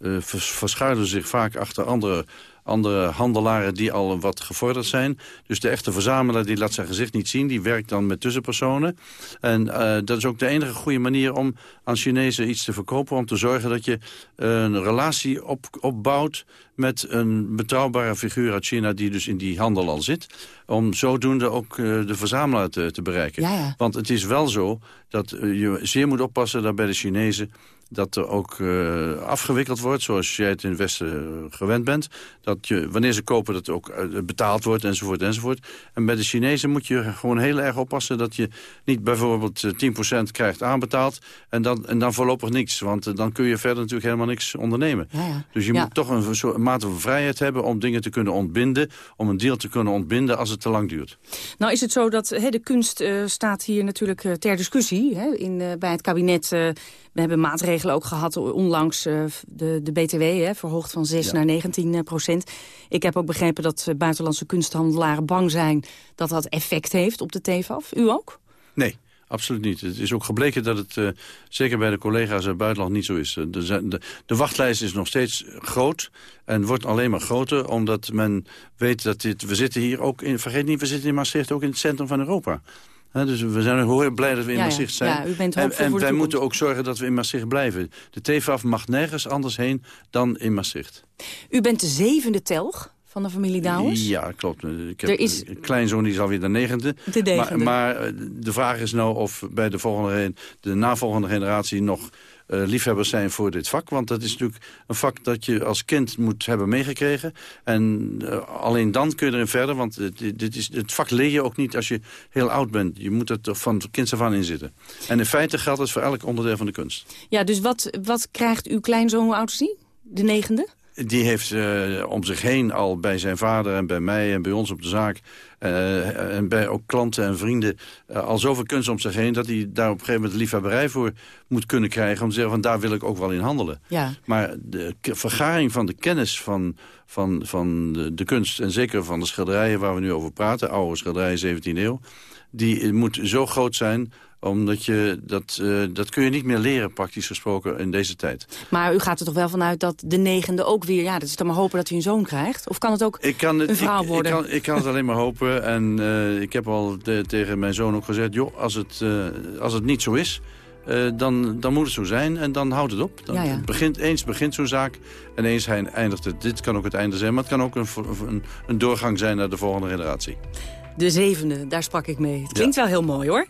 vers- verschuilen zich vaak achter andere andere handelaren die al wat gevorderd zijn. Dus de echte verzamelaar die laat zijn gezicht niet zien. Die werkt dan met tussenpersonen. En eh, dat is ook de enige goede manier om aan Chinezen iets te verkopen. Om te zorgen dat je een relatie op, opbouwt met een betrouwbare figuur uit China... die dus in die handel al zit. Om zodoende ook eh, de verzamelaar te, te bereiken. Ja, ja. Want het is wel zo dat eh, je zeer moet oppassen dat bij de Chinezen dat er ook eh, afgewikkeld wordt, zoals jij het in het Westen eh, gewend bent. Dat je, wanneer ze kopen, dat ook eh, betaald wordt, enzovoort, enzovoort. En bij de Chinezen moet je gewoon heel erg oppassen... dat je niet bijvoorbeeld eh, 10% krijgt aanbetaald en dan, en dan voorlopig niks. Want dan kun je verder natuurlijk helemaal niks ondernemen. Ja, ja. Dus je Ja. moet toch een soort mate van vrijheid hebben om dingen te kunnen ontbinden... om een deal te kunnen ontbinden als het te lang duurt. Nou is het zo dat de kunst staat hier natuurlijk ter discussie hè, in, bij het kabinet. We hebben maatregelen ook gehad onlangs eh, de, de BTW, hè, verhoogd van 6 Ja. naar 19 eh, procent. Ik heb ook begrepen dat eh, buitenlandse kunsthandelaren bang zijn dat dat effect heeft op de TVAF. U ook? Nee, absoluut niet. Het is ook gebleken dat het, zeker bij de collega's uit het buitenland, niet zo is. De, de, de wachtlijst is nog steeds groot en wordt alleen maar groter... omdat men weet dat dit... We zitten hier ook in... Vergeet niet, we zitten in Maastricht ook in het centrum van Europa. Dus we zijn heel blij dat we in Ja. Maastricht zijn. Ja, u bent en wij moeten ook zorgen dat we in Maastricht blijven. De TVAF mag nergens anders heen dan in Maastricht. U bent de zevende telg van de familie Douwens. Ja, klopt. Ik heb Er is- een kleinzoon die is alweer de negende. De negende. Maar, maar eh, de vraag is nou of bij de, volgende, gen- de navolgende generatie nog liefhebbers zijn voor dit vak. Want dat is natuurlijk een vak dat je als kind moet hebben meegekregen. En eh, alleen dan kun je erin verder. Want het, dit is, het vak leer je ook niet als je heel oud bent. Je moet er toch van kinds af aan in zitten. En in feite geldt het voor elk onderdeel van de kunst. Ja, dus wat, wat krijgt uw kleinzoon, hoe oud is die? De negende? Die heeft eh, om zich heen al bij zijn vader en bij mij en bij ons op de zaak... eh, en bij ook klanten en vrienden eh, al zoveel kunst om zich heen... dat hij daar op een gegeven moment liefhebberij voor moet kunnen krijgen... om te zeggen van daar wil ik ook wel in handelen. Ja. Maar de vergaring van de kennis van, van, van de, de kunst... en zeker van de schilderijen waar we nu over praten... oude schilderijen 17e eeuw... die eh, moet zo groot zijn Omdat je, dat, uh, dat kun je niet meer leren, praktisch gesproken, in deze tijd. Maar u gaat er toch wel vanuit dat de negende ook weer... ja, dat is dan maar hopen dat u een zoon krijgt? Of kan het ook ik kan het, een vrouw ik, worden? Ik kan, ik kan het alleen maar hopen. En uh, ik heb al de, tegen mijn zoon ook gezegd... joh, als het, uh, als het niet zo is... Uh, dan, dan moet het zo zijn en dan houdt het op. Dan ja, ja. Het begint, eens begint zo'n zaak en eens hij eindigt het. Dit kan ook het einde zijn, maar het kan ook een, een, een doorgang zijn naar de volgende generatie. De zevende, daar sprak ik mee. Het klinkt ja. wel heel mooi hoor.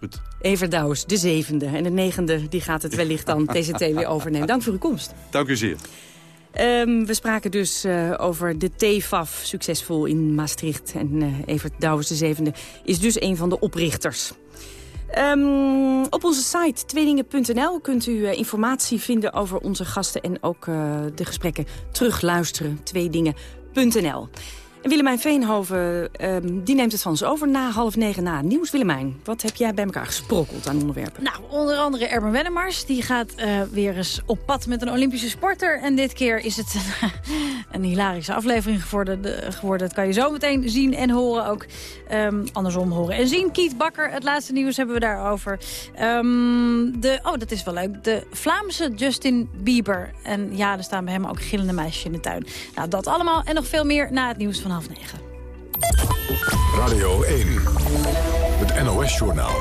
Goed. Evert Douwes, de zevende. En de negende die gaat het wellicht dan TCT weer overnemen. Dank voor uw komst. Dank u zeer. Um, we spraken dus uh, over de TFAF, succesvol in Maastricht. En uh, Evert Douwes, de zevende, is dus een van de oprichters. Um, op onze site tweedingen.nl kunt u uh, informatie vinden over onze gasten... en ook de gesprekken terugluisteren, tweedingen.nl. En Willemijn Veenhoven um, die neemt het van ons over na half negen na nieuws. Willemijn, wat heb jij bij elkaar gesprokkeld aan onderwerpen? Nou, onder andere Erben Wennemars. Die gaat uh, weer eens op pad met een Olympische sporter. En dit keer is het een, een hilarische aflevering geworden, de, geworden. Dat kan je zo meteen zien en horen ook. Um, andersom horen en zien. Kiet Bakker, het laatste nieuws hebben we daarover. Um, de, oh, dat is wel leuk. De Vlaamse Justin Bieber. En ja, er staan bij hem ook gillende meisjes in de tuin. Nou, dat allemaal en nog veel meer na het nieuws van half negen. Radio 1, het NOS-journaal.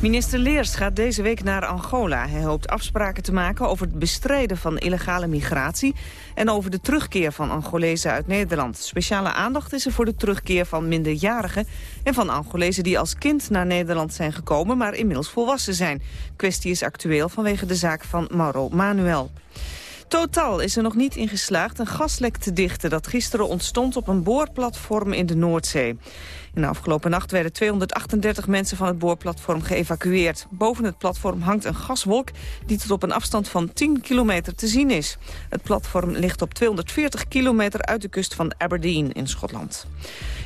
Minister Leers gaat deze week naar Angola. Hij hoopt afspraken te maken over het bestrijden van illegale migratie... en over de terugkeer van Angolezen uit Nederland. Speciale aandacht is er voor de terugkeer van minderjarigen... en van Angolezen die als kind naar Nederland zijn gekomen... maar inmiddels volwassen zijn. kwestie is actueel vanwege de zaak van Mauro Manuel. Totaal is er nog niet in geslaagd een gaslek te dichten... dat gisteren ontstond op een boorplatform in de Noordzee. In de afgelopen nacht werden 238 mensen van het boorplatform geëvacueerd. Boven het platform hangt een gaswolk die tot op een afstand van 10 kilometer te zien is. Het platform ligt op 240 kilometer uit de kust van Aberdeen in Schotland.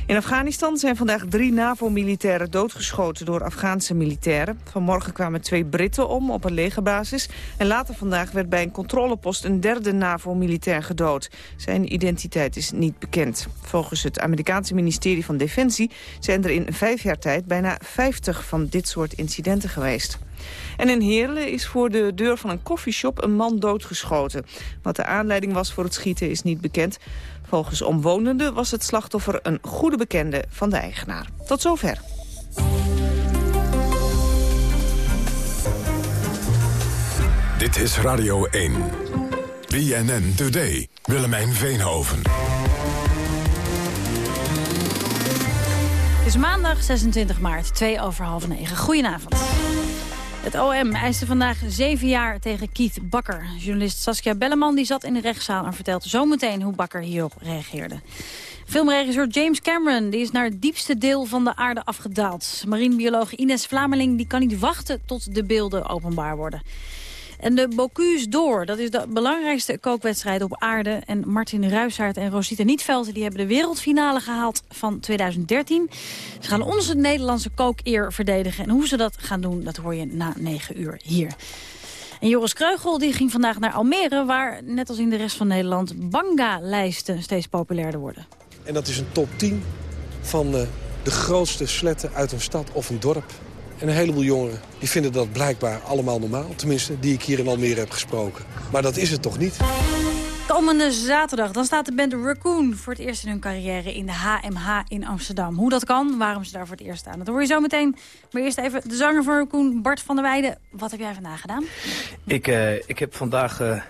In Afghanistan zijn vandaag drie NAVO-militairen doodgeschoten door Afghaanse militairen. Vanmorgen kwamen twee Britten om op een legerbasis. En later vandaag werd bij een controlepost een derde NAVO-militair gedood. Zijn identiteit is niet bekend. Volgens het Amerikaanse ministerie van Defensie zijn er in vijf jaar tijd bijna 50 van dit soort incidenten geweest. En in Heerlen is voor de deur van een koffieshop een man doodgeschoten. Wat de aanleiding was voor het schieten is niet bekend. Volgens omwonenden was het slachtoffer een goede bekende van de eigenaar. Tot zover. Dit is Radio 1. BNN Today. Willemijn Veenhoven. Het is maandag 26 maart, 2 over half 9. Goedenavond. Het OM eiste vandaag zeven jaar tegen Keith Bakker. Journalist Saskia Belleman die zat in de rechtszaal en vertelt zometeen hoe Bakker hierop reageerde. Filmregisseur James Cameron die is naar het diepste deel van de aarde afgedaald. Marinebioloog Ines Vlameling die kan niet wachten tot de beelden openbaar worden. En de Bocuse d'Or, dat is de belangrijkste kookwedstrijd op aarde. En Martin Ruijsaert en Rosita Nietveld die hebben de wereldfinale gehaald van 2013. Ze gaan onze Nederlandse kookeer verdedigen. En hoe ze dat gaan doen, dat hoor je na 9 uur hier. En Joris Kreugel die ging vandaag naar Almere... waar, net als in de rest van Nederland, banga-lijsten steeds populairder worden. En dat is een top 10 van uh, de grootste sletten uit een stad of een dorp. En een heleboel jongeren die vinden dat blijkbaar allemaal normaal. Tenminste, die ik hier in Almere heb gesproken. Maar dat is het toch niet? Komende zaterdag dan staat de band Raccoon voor het eerst in hun carrière in de HMH in Amsterdam. Hoe dat kan, waarom ze daar voor het eerst staan, dat hoor je zo meteen. Maar eerst even de zanger van Raccoon, Bart van der Weijden. Wat heb jij vandaag gedaan? Ik, uh, ik heb vandaag uh,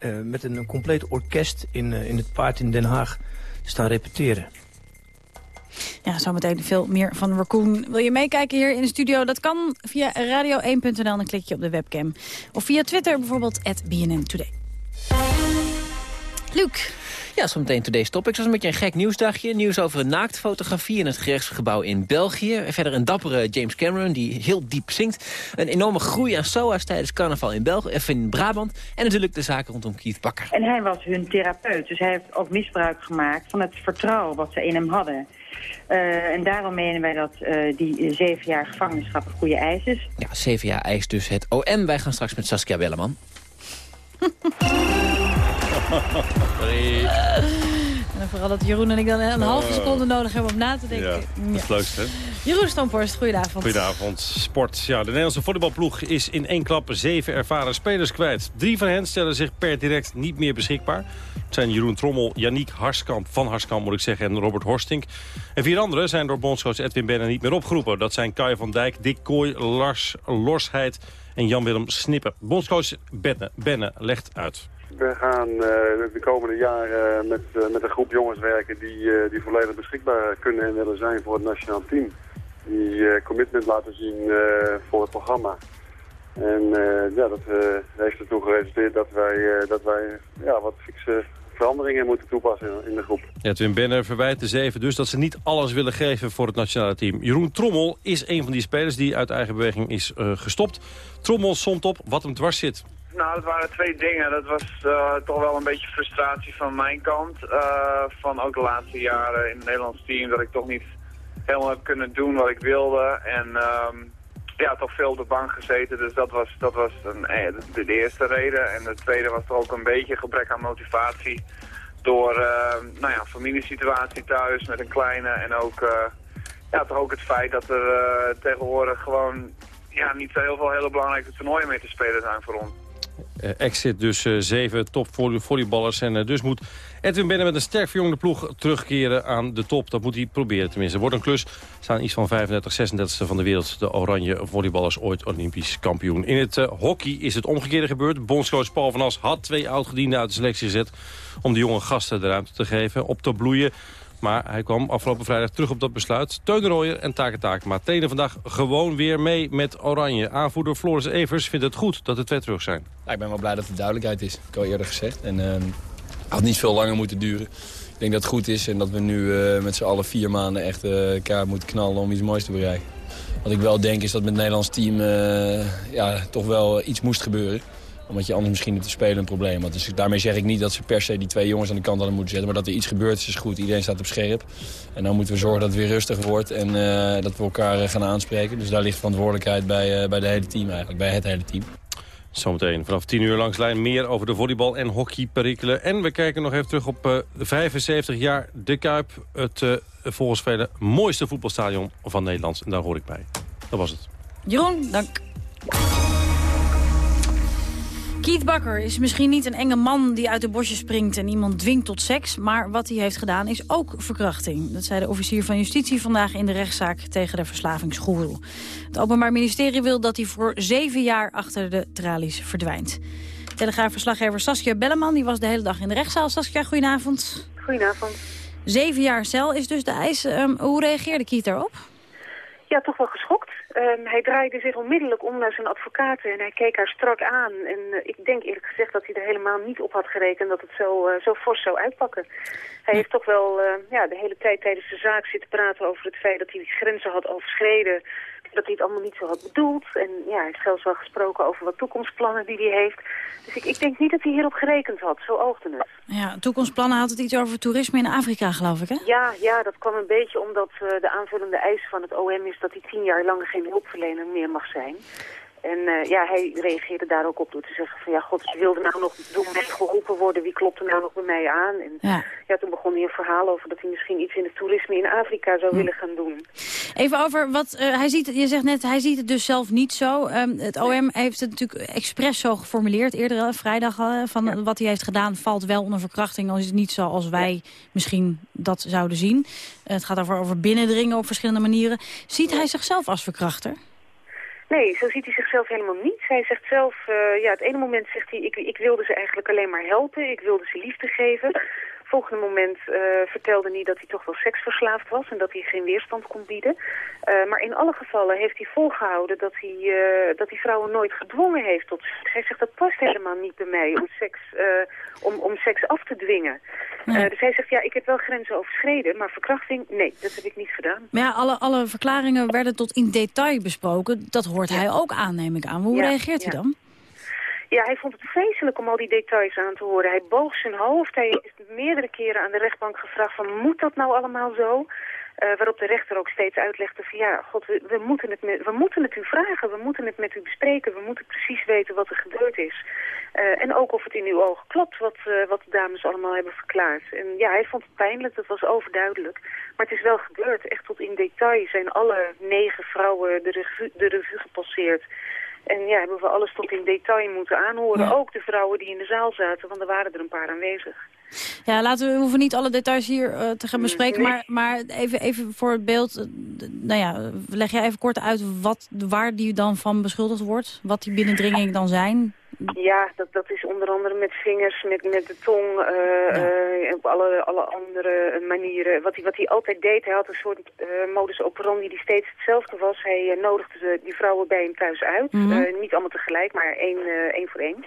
uh, met een compleet orkest in, in het paard in Den Haag staan repeteren. Ja, zometeen veel meer van Raccoon. Wil je meekijken hier in de studio? Dat kan via radio1.nl. Dan klik je op de webcam. Of via Twitter bijvoorbeeld, at BNN Today. Luc. Ja, zometeen Today's Topics. Dat is een beetje een gek nieuwsdagje. Nieuws over een naaktfotografie in het gerechtsgebouw in België. Verder een dappere James Cameron die heel diep zingt. Een enorme groei aan SOA's tijdens carnaval in, België, even in Brabant. En natuurlijk de zaken rondom Keith Bakker. En hij was hun therapeut. Dus hij heeft ook misbruik gemaakt van het vertrouwen wat ze in hem hadden. Uh, en daarom menen wij dat uh, die zeven jaar gevangenschap een goede eis is. Ja, zeven jaar eis dus het OM. Wij gaan straks met Saskia Belleman. Sorry. En vooral dat Jeroen en ik dan een halve seconde nodig hebben om na te denken. Ja, dat is leukste, hè? Jeroen Stomporst, goedenavond. Goedenavond. Sport. Ja, de Nederlandse volleybalploeg is in één klap zeven ervaren spelers kwijt. Drie van hen stellen zich per direct niet meer beschikbaar. Het zijn Jeroen Trommel, Yannick Harskamp, van Harskamp moet ik zeggen, en Robert Horstink. En vier anderen zijn door bondscoach Edwin Benne niet meer opgeroepen. Dat zijn Kai van Dijk, Dick Kooi, Lars Lorsheid en Jan-Willem Snippen. Bondscoach Benne, Benne legt uit. We gaan uh, de komende jaren met, uh, met een groep jongens werken die, die volledig beschikbaar kunnen en willen zijn voor het nationaal team. Die commitment laten zien voor het programma. En ja, dat heeft ertoe geresulteerd dat wij, dat wij ja, wat fixe veranderingen moeten toepassen in de groep. Ja, Twin Benner verwijt de zeven dus dat ze niet alles willen geven voor het nationale team. Jeroen Trommel is een van die spelers die uit eigen beweging is gestopt. Trommel somt op wat hem dwars zit. Nou, dat waren twee dingen. Dat was uh, toch wel een beetje frustratie van mijn kant. Uh, van ook de laatste jaren in het Nederlands team. Dat ik toch niet helemaal heb kunnen doen wat ik wilde. En um, ja, toch veel op de bank gezeten. Dus dat was, dat was een, eh, de, de, eerste reden. En de tweede was toch ook een beetje gebrek aan motivatie. Door uh, nou ja, familiesituatie thuis met een kleine. En ook, ja, toch ook het feit dat er tegenwoordig gewoon ja, niet zo heel veel hele belangrijke toernooien mee te spelen zijn voor ons. Uh, exit dus uh, zeven topvolleyballers. En uh, dus moet Edwin Benne met een sterk verjongde ploeg terugkeren aan de top. Dat moet hij proberen tenminste. Wordt een klus. Staan iets van 35, 36 van de wereld. De oranje volleyballers ooit olympisch kampioen. In het hockey is het omgekeerde gebeurd. Bondscoach Paul van As had twee oud-gedienden uit de selectie gezet... om de jonge gasten de ruimte te geven, op te bloeien. Maar hij kwam afgelopen vrijdag terug op dat besluit. Teun Rooijer en Taken Maar trainen vandaag gewoon weer mee met Oranje. Aanvoerder Floris Evers vindt het goed dat de twee terug zijn. Ik ben wel blij dat er duidelijkheid is. Ik al eerder gezegd. En uh, had niet veel langer moeten duren. Ik denk dat het goed is en dat we nu uh, met z'n allen vier maanden echt uh, elkaar moeten knallen om iets moois te bereiken. Wat ik wel denk is dat met het Nederlands team ja, toch wel iets moest gebeuren omdat je anders misschien te spelen een probleem had. Dus daarmee zeg ik niet dat ze per se die twee jongens aan de kant hadden moeten zetten. Maar dat er iets gebeurt is, is goed. Iedereen staat op scherp. En dan moeten we zorgen dat het weer rustig wordt en uh, dat we elkaar uh, gaan aanspreken. Dus daar ligt verantwoordelijkheid bij, uh, bij de hele team eigenlijk, bij het hele team. Zometeen vanaf 10 uur langs lijn meer over de volleybal- en hockeyperikelen. En we kijken nog even terug op 75 jaar De Kuip. Het volgens velen mooiste voetbalstadion van Nederland. En daar hoor ik bij. Dat was het. Jeroen, dank. Keith Bakker is misschien niet een enge man die uit de bosjes springt en iemand dwingt tot seks. Maar wat hij heeft gedaan is ook verkrachting. Dat zei de officier van justitie vandaag in de rechtszaak tegen de verslavingsgoeroe. Het Openbaar Ministerie wil dat hij voor zeven jaar achter de tralies verdwijnt. Telegraafverslaggever Saskia Belleman die was de hele dag in de rechtszaal. Saskia, goedenavond. Goedenavond. Zeven jaar cel is dus de eis. Um, hoe reageerde Keith daarop? Ja, toch wel geschokt. Um, hij draaide zich onmiddellijk om naar zijn advocaten en hij keek haar strak aan. En uh, ik denk eerlijk gezegd dat hij er helemaal niet op had gerekend dat het zo, uh, zo fors zou uitpakken. Hij heeft toch wel uh, ja, de hele tijd tijdens de zaak zitten praten over het feit dat hij grenzen had overschreden dat hij het allemaal niet zo had bedoeld. En ja, hij heeft zelfs wel gesproken over wat toekomstplannen die hij heeft. Dus ik, ik denk niet dat hij hierop gerekend had. Zo oogde het. Ja, toekomstplannen had het iets over toerisme in Afrika, geloof ik, hè? Ja, ja dat kwam een beetje omdat uh, de aanvullende eis van het OM is dat hij tien jaar lang geen hulpverlener meer mag zijn. En uh, ja, hij reageerde daar ook op door te zeggen van ja, god, je wilde nou nog door mij geholpen worden, wie klopt er nou nog bij mij aan? En ja. ja. toen begon hij een verhaal over dat hij misschien iets in het toerisme in Afrika zou hm. willen gaan doen. Even over wat, uh, hij ziet, je zegt net, hij ziet het dus zelf niet zo. Um, het OM heeft het natuurlijk expres zo geformuleerd eerder, vrijdag, uh, van ja. wat hij heeft gedaan valt wel onder verkrachting, als het niet zoals wij ja. misschien dat zouden zien. het gaat over, over binnendringen op verschillende manieren. Ziet hij zichzelf als verkrachter? Nee, zo ziet hij zichzelf helemaal niet. Hij zegt zelf, uh, ja, het ene moment zegt hij, ik, ik wilde ze eigenlijk alleen maar helpen. Ik wilde ze liefde geven. Volgende moment uh, vertelde hij dat hij toch wel seksverslaafd was en dat hij geen weerstand kon bieden. Uh, maar in alle gevallen heeft hij volgehouden dat hij, uh, dat hij vrouwen nooit gedwongen heeft tot seks. Hij zegt dat past helemaal niet bij mij om seks, om, om seks af te dwingen. Nee. dus hij zegt ja, ik heb wel grenzen overschreden, maar verkrachting, nee, dat heb ik niet gedaan. Maar ja, alle, alle verklaringen werden tot in detail besproken. Dat hoort ja. hij ook aan, neem ik aan. Hoe ja, reageert hij dan? Ja, hij vond het vreselijk om al die details aan te horen. Hij boog zijn hoofd. Hij heeft meerdere keren aan de rechtbank gevraagd van moet dat nou allemaal zo? Uh, waarop de rechter ook steeds uitlegde van ja, god, we, we, moeten het met, we moeten het u vragen, we moeten het met u bespreken, we moeten precies weten wat er gebeurd is. Uh, en ook of het in uw ogen klopt wat, uh, wat de dames allemaal hebben verklaard. En ja, hij vond het pijnlijk, dat was overduidelijk. Maar het is wel gebeurd, echt tot in detail zijn alle negen vrouwen de de revue gepasseerd. En ja, hebben we alles tot in detail moeten aanhoren. Ook de vrouwen die in de zaal zaten, want er waren er een paar aanwezig. Ja, laten we, we hoeven niet alle details hier uh, te gaan bespreken. Maar, maar even, even voor het beeld. Uh, nou ja, leg jij even kort uit wat, waar die dan van beschuldigd wordt? Wat die binnendringingen dan zijn? Ja, dat, dat is onder andere met vingers, met, met de tong, uh, ja. uh, op alle, alle andere manieren. Wat hij, wat hij altijd deed, hij had een soort uh, modus operandi die steeds hetzelfde was. Hij nodigde die vrouwen bij hem thuis uit. Mm -hmm. niet allemaal tegelijk, maar één, één voor één.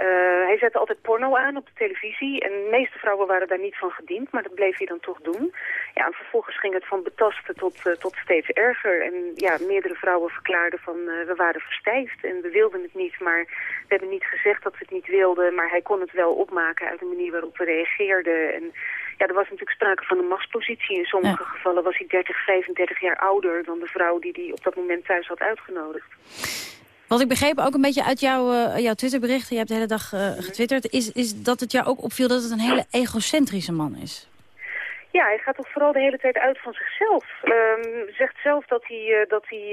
Uh, hij zette altijd porno aan op de televisie en de meeste vrouwen waren daar niet van gediend, maar dat bleef hij dan toch doen. Ja, en vervolgens ging het van betasten tot, uh, tot steeds erger. En ja, meerdere vrouwen verklaarden van uh, we waren verstijfd en we wilden het niet, maar we hebben niet gezegd dat we het niet wilden, maar hij kon het wel opmaken uit de manier waarop we reageerden. En ja, er was natuurlijk sprake van een machtspositie. In sommige ja. gevallen was hij 30, 35 jaar ouder dan de vrouw die hij op dat moment thuis had uitgenodigd. Wat ik begreep ook een beetje uit jouw, uh, jouw Twitterberichten, je hebt de hele dag uh, getwitterd, is, is dat het jou ook opviel dat het een hele egocentrische man is. Ja, hij gaat toch vooral de hele tijd uit van zichzelf. Um, zegt zelf dat hij, uh, dat hij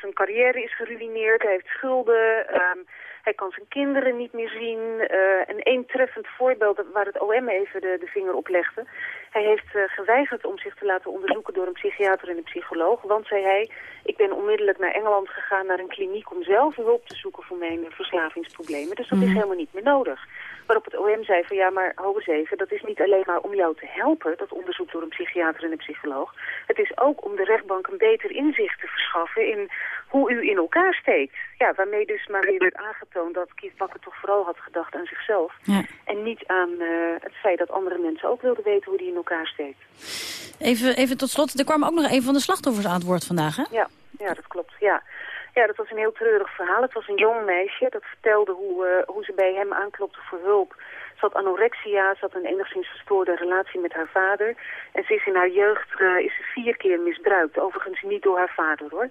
zijn carrière is geruineerd, hij heeft schulden, um, hij kan zijn kinderen niet meer zien. Uh, en één treffend voorbeeld waar het OM even de, de vinger op legde. Hij heeft uh, geweigerd om zich te laten onderzoeken door een psychiater en een psycholoog. Want, zei hij, ik ben onmiddellijk naar Engeland gegaan naar een kliniek om zelf hulp te zoeken voor mijn verslavingsproblemen. Dus dat mm. is helemaal niet meer nodig. Waarop het OM zei van ja, maar hou eens even, dat is niet alleen maar om jou te helpen, dat onderzoek door een psychiater en een psycholoog. Het is ook om de rechtbank een beter inzicht te verschaffen in hoe u in elkaar steekt. Ja, waarmee dus maar weer werd aangetoond dat Keith Bakker toch vooral had gedacht aan zichzelf. Ja. En niet aan uh, het feit dat andere mensen ook wilden weten hoe die in elkaar steekt. Even, even tot slot, er kwam ook nog een van de slachtoffers aan het woord vandaag, hè? Ja, ja dat klopt, ja. Ja, dat was een heel treurig verhaal. Het was een jong meisje dat vertelde hoe, uh, hoe ze bij hem aanklopte voor hulp. Ze had anorexia, ze had een enigszins verstoorde relatie met haar vader. En ze is in haar jeugd uh, is ze vier keer misbruikt. Overigens niet door haar vader, hoor.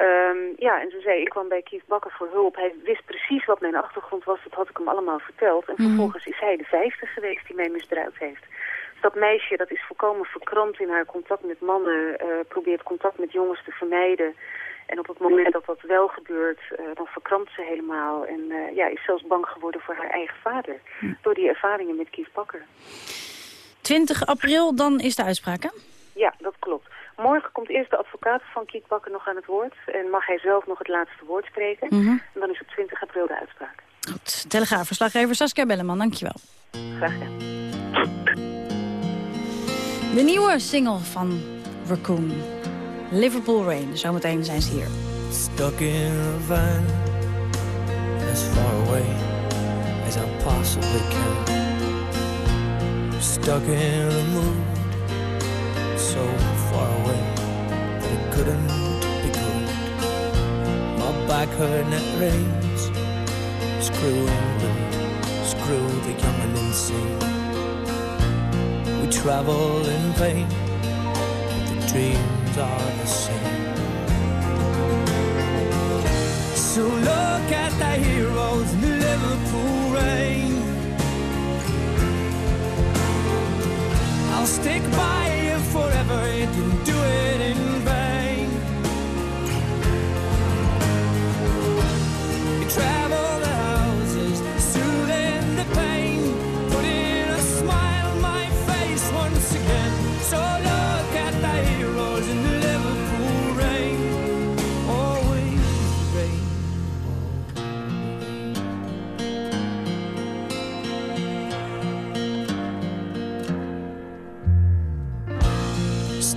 Um, ja, en ze zei, ik kwam bij Kief Bakker voor hulp. Hij wist precies wat mijn achtergrond was, dat had ik hem allemaal verteld. En mm. vervolgens is hij de vijfde geweest die mij misbruikt heeft. Dus dat meisje, dat is volkomen verkrampt in haar contact met mannen, uh, probeert contact met jongens te vermijden. En op het moment dat dat wel gebeurt, uh, dan verkrampt ze helemaal. En uh, ja, is zelfs bang geworden voor haar eigen vader. Hm. Door die ervaringen met Kief Bakker. 20 april, dan is de uitspraak, hè? Ja, dat klopt. Morgen komt eerst de advocaat van Kiek Bakker nog aan het woord. En mag hij zelf nog het laatste woord spreken. Mm -hmm. En dan is op 20 april de uitspraak. Goed. Telegraafverslaggever Saskia Belleman, dankjewel. Graag gedaan. De nieuwe single van Raccoon. Liverpool Rain. Zometeen zijn ze hier. Stuck in a van As far away as I possibly can Stuck in a mood So far away That it couldn't be good. My back hurt and it rains. Screw England Screw the young and insane. We travel in vain But the dreams are the same. So look at the heroes in the Liverpool rain. I'll stick by you forever, you didn't do it in vain. You travel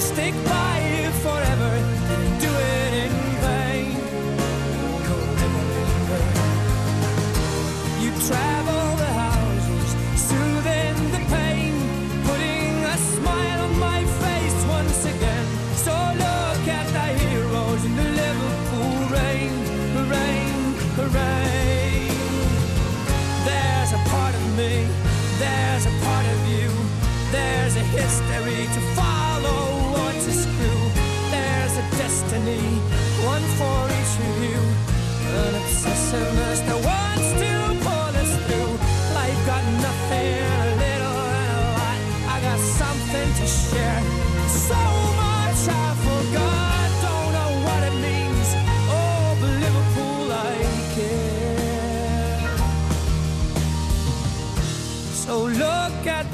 Stick by you forever,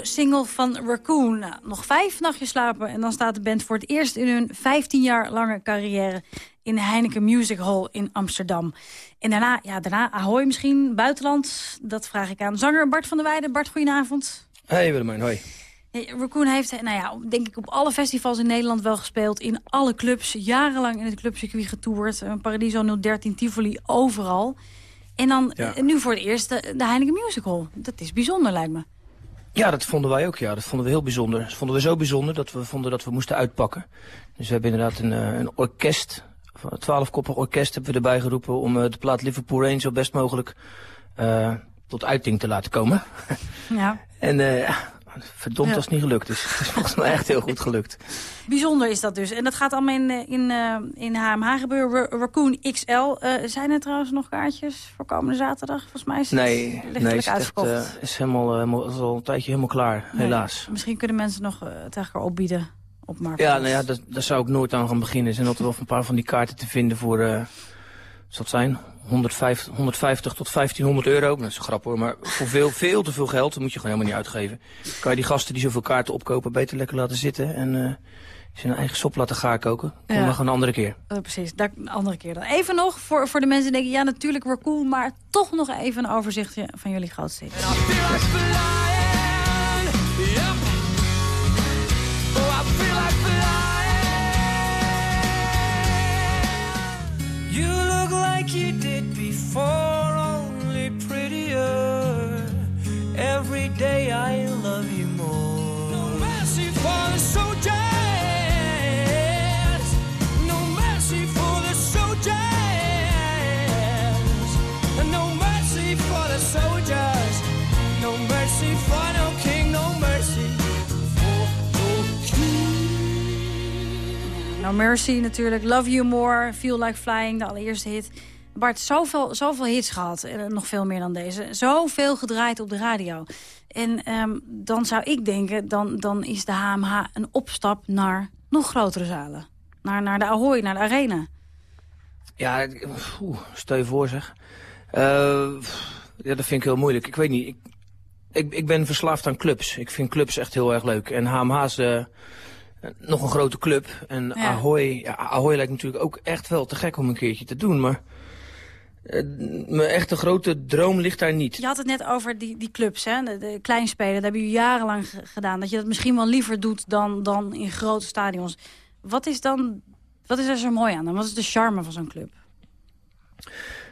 Nieuwe single van Raccoon. Nou, nog vijf nachtjes slapen en dan staat de band voor het eerst in hun 15 jaar lange carrière in de Heineken Music Hall in Amsterdam. En daarna, ja, daarna Ahoy misschien, buitenland, dat vraag ik aan zanger Bart van der Weijden. Bart, goedenavond. Hey Willemijn, hoi. Hey, Raccoon heeft, nou ja, denk ik op alle festivals in Nederland wel gespeeld. In alle clubs, jarenlang in het clubcircuit getoerd. Eh, Paradiso 013, Tivoli, overal. En dan Ja. eh, nu voor het eerst de, de Heineken Music Hall. Dat is bijzonder, lijkt me. Ja, dat vonden wij ook, ja. Dat vonden we heel bijzonder. Dat vonden we zo bijzonder dat we vonden dat we moesten uitpakken. Dus we hebben inderdaad een, eh, een orkest, een twaalfkoppig orkest hebben we erbij geroepen... om eh, de plaat Liverpool Rain zo best mogelijk eh, tot uiting te laten komen. Ja. En eh, ja, verdomd als het niet gelukt is. Het is volgens mij echt heel goed gelukt. Bijzonder is dat dus. En dat gaat allemaal in, eh, in, eh, in HMH gebeuren. Ra- Raccoon XL. Eh, zijn er trouwens nog kaartjes voor komende zaterdag? Volgens mij is het Nee, nee het is, uitverkocht. helemaal, helemaal- is al een tijdje helemaal klaar, Nee. helaas. Misschien kunnen mensen nog het eigenlijk opbieden op Markt. Ja, nou ja, dat, daar zou ik nooit aan gaan beginnen. Er zijn altijd wel een paar van die kaarten te vinden voor, eh zal het zijn, 150, 150 tot 1500 euro. Dat is een grap hoor, maar voor veel, veel te veel geld, dat moet je gewoon helemaal niet uitgeven. Kan je die gasten die zoveel kaarten opkopen beter lekker laten zitten en eh zijn eigen sop laten gaarkoken. Kom Ja. dan gewoon een andere keer. Eh, precies, daar, een andere keer dan. Even nog voor, voor de mensen die denken, ja natuurlijk Raccoon, maar toch nog even een overzichtje van jullie grootste hits. I love you more. No mercy for the soldiers. No mercy for the soldiers. No mercy for the soldiers. No mercy for no king. No mercy for no king. No Mercy natuurlijk, Love You More, Feel Like Flying, de allereerste hit. Bart, zoveel, zoveel hits gehad, en nog veel meer dan deze. Zoveel gedraaid op de radio. En ehm, dan zou ik denken, dan, dan is de HMH een opstap naar nog grotere zalen. Naar, naar de Ahoy, naar de Arena. Ja, oeh, stel je voor zeg. Eh, ja, dat vind ik heel moeilijk. Ik weet niet, ik, ik, ik ben verslaafd aan clubs. Ik vind clubs echt heel erg leuk. En HMH is, eh, eh, nog een grote club. En Ja. Ahoy, ja, Ahoy lijkt natuurlijk ook echt wel te gek om een keertje te doen. Maar eh, mijn echte grote droom ligt daar niet. Je had het net over die, die clubs, hè? de, de kleinspelen. Dat hebben jullie jarenlang ge- gedaan. Dat je dat misschien wel liever doet dan, dan in grote stadions. Wat is, dan, wat is er zo mooi aan dan? Wat is de charme van zo'n club?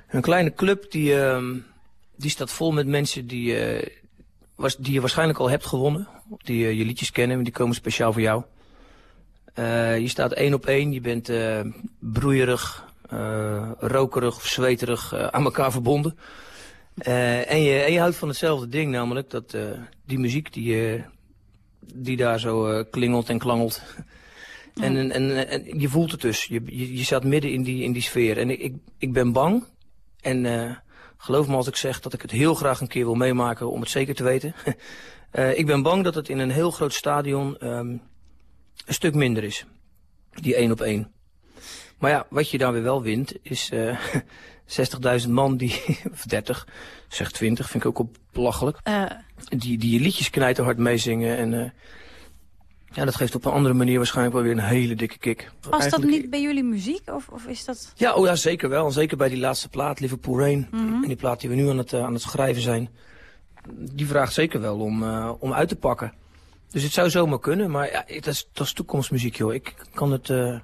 Een kleine club die, ehm, die staat vol met mensen die, eh, was, die je waarschijnlijk al hebt gewonnen. Die eh, je liedjes kennen, die komen speciaal voor jou. Je staat één op één, je bent broeierig, rokerig of zweterig eh, aan elkaar verbonden. Eh, en, je, en je houdt van hetzelfde ding, namelijk dat eh, die muziek die, eh, die daar zo eh, klingelt en klangelt. En, en, en, en je voelt het dus. Je, je, je staat midden in die, in die sfeer. En ik, ik, ik ben bang. En eh, geloof me als ik zeg dat ik het heel graag een keer wil meemaken om het zeker te weten. Eh, ik ben bang dat het in een heel groot stadion ehm, een stuk minder is. Die één op één. Maar ja, wat je daar weer wel wint is eh 60.000 man die, of 30, zeg 20, vind ik ook op belachelijk. Eh, Die, die je liedjes knijterhard meezingen. En eh, ja, dat geeft op een andere manier waarschijnlijk wel weer een hele dikke kick. Past dat niet bij jullie muziek? Of, of is dat... Ja, oh ja, zeker wel. Zeker bij die laatste plaat, Liverpool Rain. Mhm. En die plaat die we nu aan het, eh, aan het schrijven zijn. Die vraagt zeker wel om, eh, om uit te pakken. Dus het zou zomaar kunnen. Maar ja, dat is, dat is toekomstmuziek, joh. Ik kan het, eh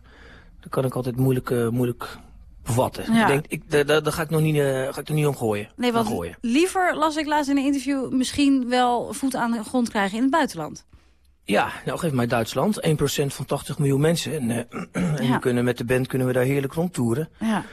dat kan ik altijd moeilijk, eh, moeilijk bevatten. Ja. Ik denk, ik, daar, ga ik nog niet, eh, ga ik er niet om gooien. Nee, want gooien. liever las ik laatst in een interview... misschien wel voet aan de grond krijgen in het buitenland. Ja, nou geef mij Duitsland. 1% van 80 miljoen mensen. En, eh, en Ja. we kunnen, met de band kunnen we daar heerlijk rondtoeren. Ja.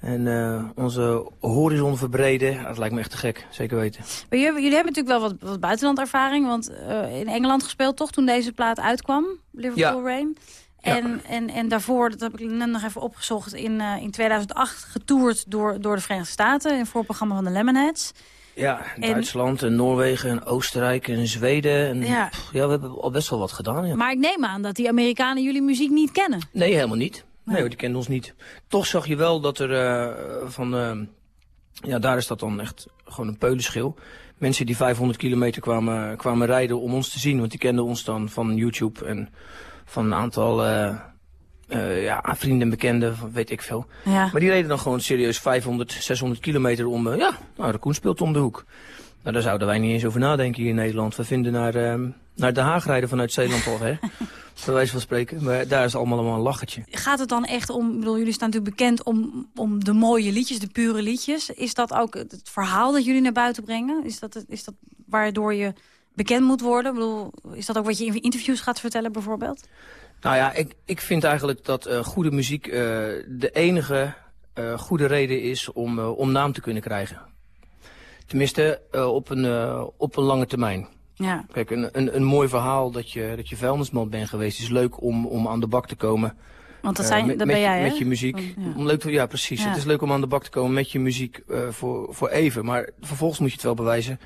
En onze horizon verbreden. Dat lijkt me echt te gek, zeker weten. Maar jullie, jullie hebben natuurlijk wel wat, wat buitenlandervaring. Want in Engeland gespeeld toch, toen deze plaat uitkwam. Liverpool Ja. Rain. En, en, en daarvoor, dat heb ik net nog even opgezocht... in, eh, in 2008 getoerd door, door de Verenigde Staten... in het voorprogramma van de Lemonheads. Ja, En- Duitsland en Noorwegen en Oostenrijk en Zweden. En, Ja. pff, ja, we hebben al best wel wat gedaan. Ja. Maar ik neem aan dat die Amerikanen jullie muziek niet kennen. Nee, helemaal niet. Nee, die kenden ons niet. Toch zag je wel dat er eh, van... eh, ja, daar is dat dan echt gewoon een peulenschil. Mensen die 500 kilometer kwamen, kwamen rijden om ons te zien. Want die kenden ons dan van YouTube en van een aantal eh, eh, ja, vrienden en bekenden, van weet ik veel. Ja. Maar die reden dan gewoon serieus 500, 600 kilometer om... eh, ja, nou, de Koen speelt om de hoek. Nou, daar zouden wij niet eens over nadenken hier in Nederland. We vinden naar, ehm, naar Den Haag rijden vanuit Zeeland al, hè? Bij wijze van spreken. Maar daar is allemaal allemaal een lachertje. Gaat het dan echt om, bedoel, jullie staan natuurlijk bekend om, om de mooie liedjes, de pure liedjes. Is dat ook het verhaal dat jullie naar buiten brengen? Is dat, is dat waardoor je bekend moet worden? Ik bedoel, is dat ook wat je in interviews gaat vertellen bijvoorbeeld? Nou ja, ik, ik vind eigenlijk dat eh, goede muziek eh, de enige eh, goede reden is om, om naam te kunnen krijgen. Tenminste, op, een, op een lange termijn. Ja. Kijk, een, een, een mooi verhaal dat je, dat je vuilnisman bent geweest is leuk om, om aan de bak te komen. Want dat, zijn, met, dat ben jij? Met je muziek. Ja. Om leuk te, ja, precies. Ja. Het is leuk om aan de bak te komen met je muziek voor, voor even. Maar vervolgens moet je het wel bewijzen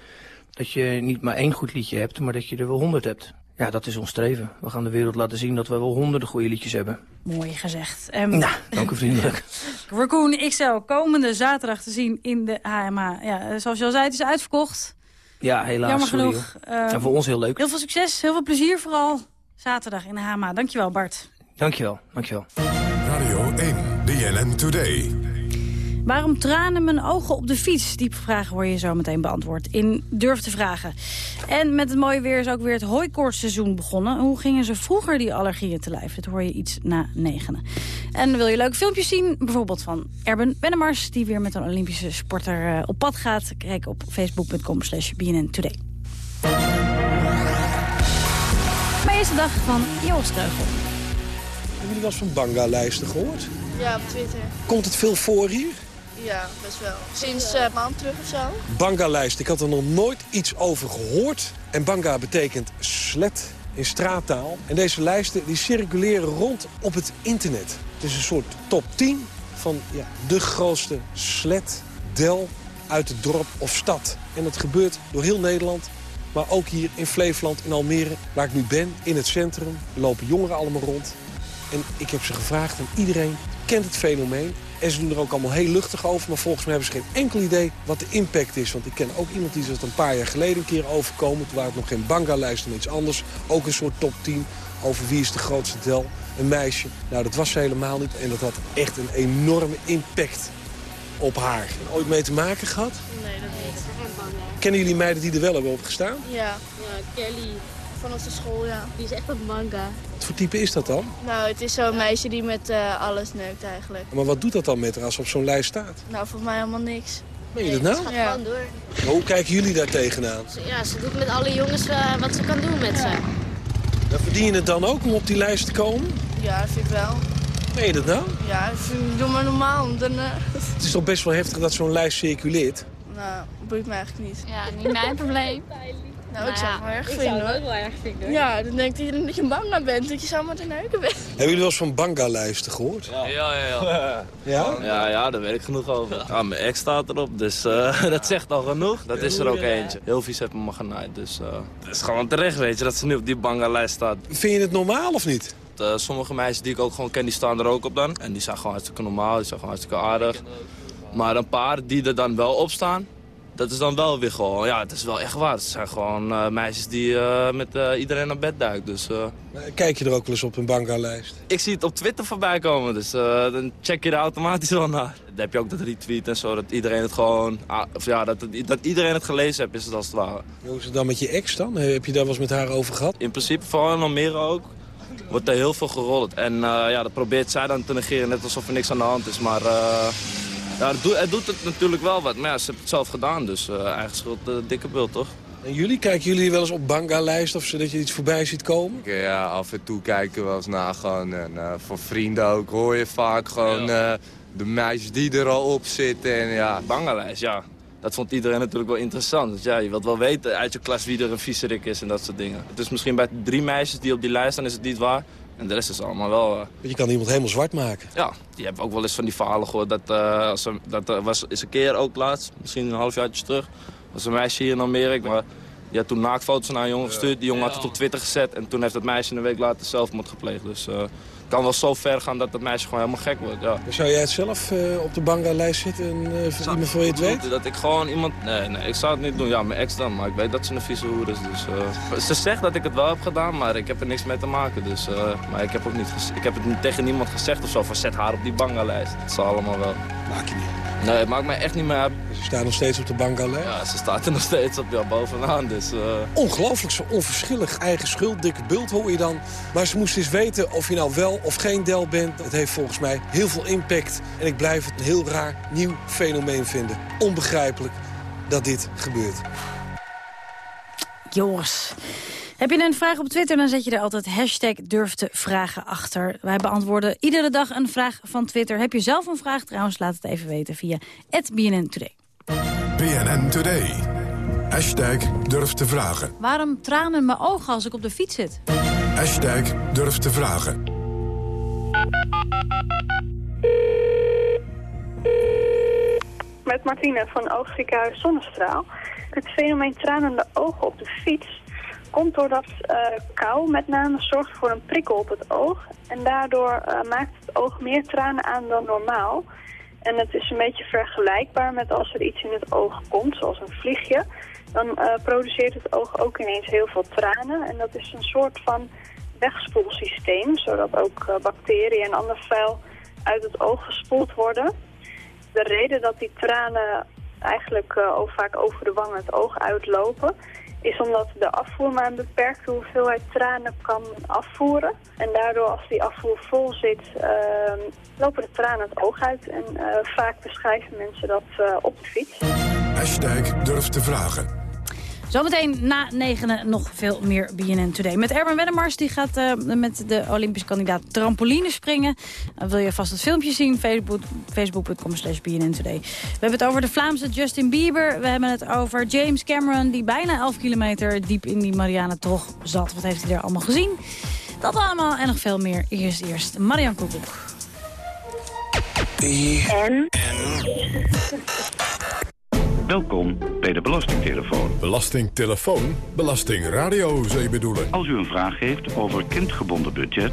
dat je niet maar één goed liedje hebt, maar dat je er wel honderd hebt. Ja, dat is ons streven. We gaan de wereld laten zien dat we wel honderden goede liedjes hebben. Mooi gezegd. Ehm, Ja, dank u vriendelijk. Raccoon XL, komende zaterdag te zien in de HMA. Ja, eh, zoals je al zei, het is uitverkocht. Ja, helaas. Jammer genoeg. hoor. Ehm, Ja, voor ons heel leuk. Heel veel succes, heel veel plezier vooral zaterdag in de HMA. Dankjewel Bart. Dankjewel, dankjewel. Radio 1, BNN Today. Waarom tranen mijn ogen op de fiets? Die vraag hoor je zo meteen beantwoord in Durf te Vragen. En met het mooie weer is ook weer het hooikoortsseizoen begonnen. Hoe gingen ze vroeger die allergieën te lijf? Dat hoor je iets na negenen. En wil je leuke filmpjes zien? Bijvoorbeeld van Erben Wennemars... die weer met een Olympische sporter eh, op pad gaat. Kijk op facebook.com slash BNN Today. Mijn eerste dag van Joost Kreugel. Hebben jullie wel eens van banga-lijsten gehoord? Ja, op Twitter. Komt het veel voor hier? Ja, best wel. Sinds eh, een maand terug of zo. Banga-lijst, ik had er nog nooit iets over gehoord. En banga betekent slet in straattaal. En deze lijsten die circuleren rond op het internet. Het is een soort top 10 van ja, de grootste slet, del uit het dorp of stad. En dat gebeurt door heel Nederland. Maar ook hier in Flevoland, in Almere, waar ik nu ben, in het centrum. Lopen jongeren allemaal rond. En ik heb ze gevraagd en iedereen kent het fenomeen. En ze doen er ook allemaal heel luchtig over. Maar volgens mij hebben ze geen enkel idee wat de impact is. Want ik ken ook iemand die is dat een paar jaar geleden een keer overkomen. Toen waren het nog geen banga-lijst, maar iets anders. Ook een soort top 10 over wie is de grootste del, een meisje. Nou, dat was ze helemaal niet en dat had echt een enorme impact op haar. Ooit mee te maken gehad? Nee, dat niet. Kennen jullie meiden die er wel hebben opgestaan? Ja. Ja, Kelly. Van onze school, ja. Die is echt een manga. Wat voor type is dat dan? Nou, het is zo'n meisje die met eh, alles neukt eigenlijk. Maar wat doet dat dan met haar als ze op zo'n lijst staat? Nou, volgens mij helemaal niks. Meen je dat nou? Ze gaat gewoon door. Maar hoe kijken jullie daar tegenaan? Ja, ze doet met alle jongens eh, wat ze kan doen met ze. Dan verdien je het dan ook om op die lijst te komen? Ja, vind ik wel. Meen je dat nou? Ja, doe maar normaal. Dan, eh, Het is toch best wel heftig dat zo'n lijst circuleert? nou, boeit me eigenlijk niet. Ja, niet mijn probleem. Nou, ik zou het wel erg ik vinden. zou het ook wel erg vinden. Ja, dan denkt iedereen dat je bang naar bent, dat je zomaar te neuken bent. Hebben jullie wel eens van banga-lijsten gehoord? Ja, ja, ja. Ja? Ja, ja, daar weet ik genoeg over. Ja, mijn ex staat erop, dus eh, dat zegt al genoeg. Dat is er ook eentje. Heel vies heeft me genaaid, dus eh, het is gewoon terecht, weet je, dat ze nu op die banga-lijst staat. Vind je het normaal of niet? Eh, sommige meisjes die ik ook gewoon ken, die staan er ook op dan. En die zijn gewoon hartstikke normaal, die zijn gewoon hartstikke aardig. Maar een paar die er dan wel op staan, dat is dan wel weer gewoon, ja, het is wel echt waar. Het zijn gewoon eh, meisjes die eh, met eh, iedereen naar bed duiken, dus... Kijk je er ook wel eens op een banga-lijst? ik zie het op Twitter voorbij komen, dus dan check je er automatisch wel naar. Dan heb je ook dat retweet en zo, dat iedereen het gewoon... ah, of ja, dat, het- dat iedereen het gelezen heeft, is het als het ware. Hoe is het dan met je ex dan? Heb je daar wel eens met haar over gehad? In principe, vooral in Almere ook, wordt er heel veel gerold. En ja, dat probeert zij dan te negeren, net alsof er niks aan de hand is. Maar eh, ja, het, doet, het doet het natuurlijk wel wat. Maar ja, ze heeft het zelf gedaan, dus eh, eigen schuld, eh, dikke bult, toch? En jullie, kijken jullie wel eens op banga-lijst of zodat je iets voorbij ziet komen? Ja, af en toe kijken we wel eens naar gewoon. En eh, van vrienden ook hoor je vaak gewoon eh, de meisjes die er al op zitten. En ja, Bangenlijst, ja. Dat vond iedereen natuurlijk wel interessant. Dus ja, je wilt wel weten uit je klas wie er een viezerik is en dat soort dingen. Het is misschien bij drie meisjes die op die lijst staan, is het niet waar. En de rest is allemaal wel... eh, Je kan iemand helemaal zwart maken. Ja, die hebben ook wel eens van die verhalen gehoord. Dat, eh, als dat was is een keer ook laatst, misschien een halfjaartje terug. was een meisje hier in Amerika. Maar die had toen naaktfoto's naar een jongen gestuurd. Die jongen had het op Twitter gezet. En toen heeft dat meisje een week later zelfmoord gepleegd. Dus eh, kan wel zo ver gaan dat dat meisje gewoon helemaal gek wordt. Ja. Zou jij het zelf eh, op de banga-lijst zitten en uh, iemand van je het weet? Dat ik gewoon iemand... Nee, nee, ik zou het niet doen. Ja, mijn ex dan. Maar ik weet dat ze een vieze hoer is. Dus, eh, ze zegt dat ik het wel heb gedaan, maar ik heb er niks mee te maken. Dus, eh, maar ik heb, ook niet ik heb het niet tegen niemand gezegd of zo. Van zet haar op die banga-lijst. Dat zal allemaal wel. Maak je niet. Nee, het maakt mij echt niet meer uit. Ze staat nog steeds op de banga-lijst? Ja, ze staat er nog steeds op ja, bovenaan. Dus, eh, Ongelooflijk zo onverschillig. Eigen schuld, dikke bult hoor je dan. Maar ze moest eens weten of je nou wel of geen del bent. Het heeft volgens mij heel veel impact. En ik blijf het een heel raar nieuw fenomeen vinden. Onbegrijpelijk dat dit gebeurt. Joris. Heb je een vraag op Twitter, dan zet je er altijd hashtag durf te vragen achter. Wij beantwoorden iedere dag een vraag van Twitter. Heb je zelf een vraag trouwens, laat het even weten via BNN Today. BNN Today. Hashtag durf te vragen. Waarom tranen mijn ogen als ik op de fiets zit? Hashtag durf te vragen. Met Martine van Oogziekenhuis Zonnestraal. Het fenomeen tranende ogen op de fiets komt doordat uh, kou met name zorgt voor een prikkel op het oog. En daardoor uh, maakt het oog meer tranen aan dan normaal. En het is een beetje vergelijkbaar met als er iets in het oog komt, zoals een vliegje. Dan uh, produceert het oog ook ineens heel veel tranen. En dat is een soort van wegspoelsysteem, zodat ook bacteriën en ander vuil uit het oog gespoeld worden. De reden dat die tranen eigenlijk ook vaak over de wang het oog uitlopen is omdat de afvoer maar een beperkte hoeveelheid tranen kan afvoeren. En daardoor als die afvoer vol zit, uh, lopen de tranen het oog uit. En uh, vaak beschrijven mensen dat uh, op de fiets. Hashtag durf te vragen. Zometeen na negenen nog veel meer BNN Today. Met Erben Wennemars, die gaat uh, met de Olympisch kandidaat trampoline springen. Dan wil je vast het filmpje zien, facebook.com Facebook slash BNN Today. We hebben het over de Vlaamse Justin Bieber. We hebben het over James Cameron, die bijna 11 kilometer diep in die Marianne Trog zat. Wat heeft hij daar allemaal gezien? Dat allemaal en nog veel meer. Eerst eerst Marianne Koekoek. Welkom bij de Belastingtelefoon. Belastingtelefoon? Belastingradio zou je bedoelen? Als u een vraag heeft over kindgebonden budget,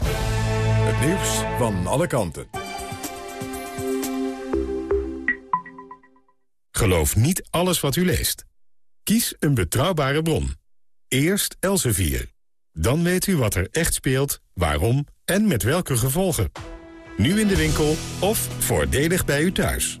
Het nieuws van alle kanten. Geloof niet alles wat u leest. Kies een betrouwbare bron. Eerst Elsevier. Dan weet u wat er echt speelt, waarom en met welke gevolgen. Nu in de winkel of voordelig bij u thuis.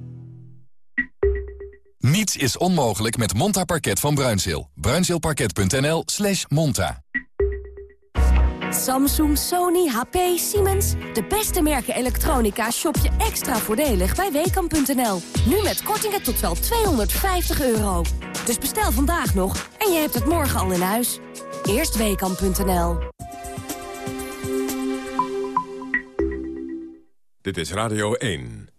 Niets is onmogelijk met Monta Parket van Bruinzeel. Bruinzeelparket.nl slash monta. Samsung, Sony, HP, Siemens. De beste merken elektronica shop je extra voordelig bij Weekamp.nl. Nu met kortingen tot wel 250 euro. Dus bestel vandaag nog en je hebt het morgen al in huis. Eerst Weekamp.nl. Dit is Radio 1.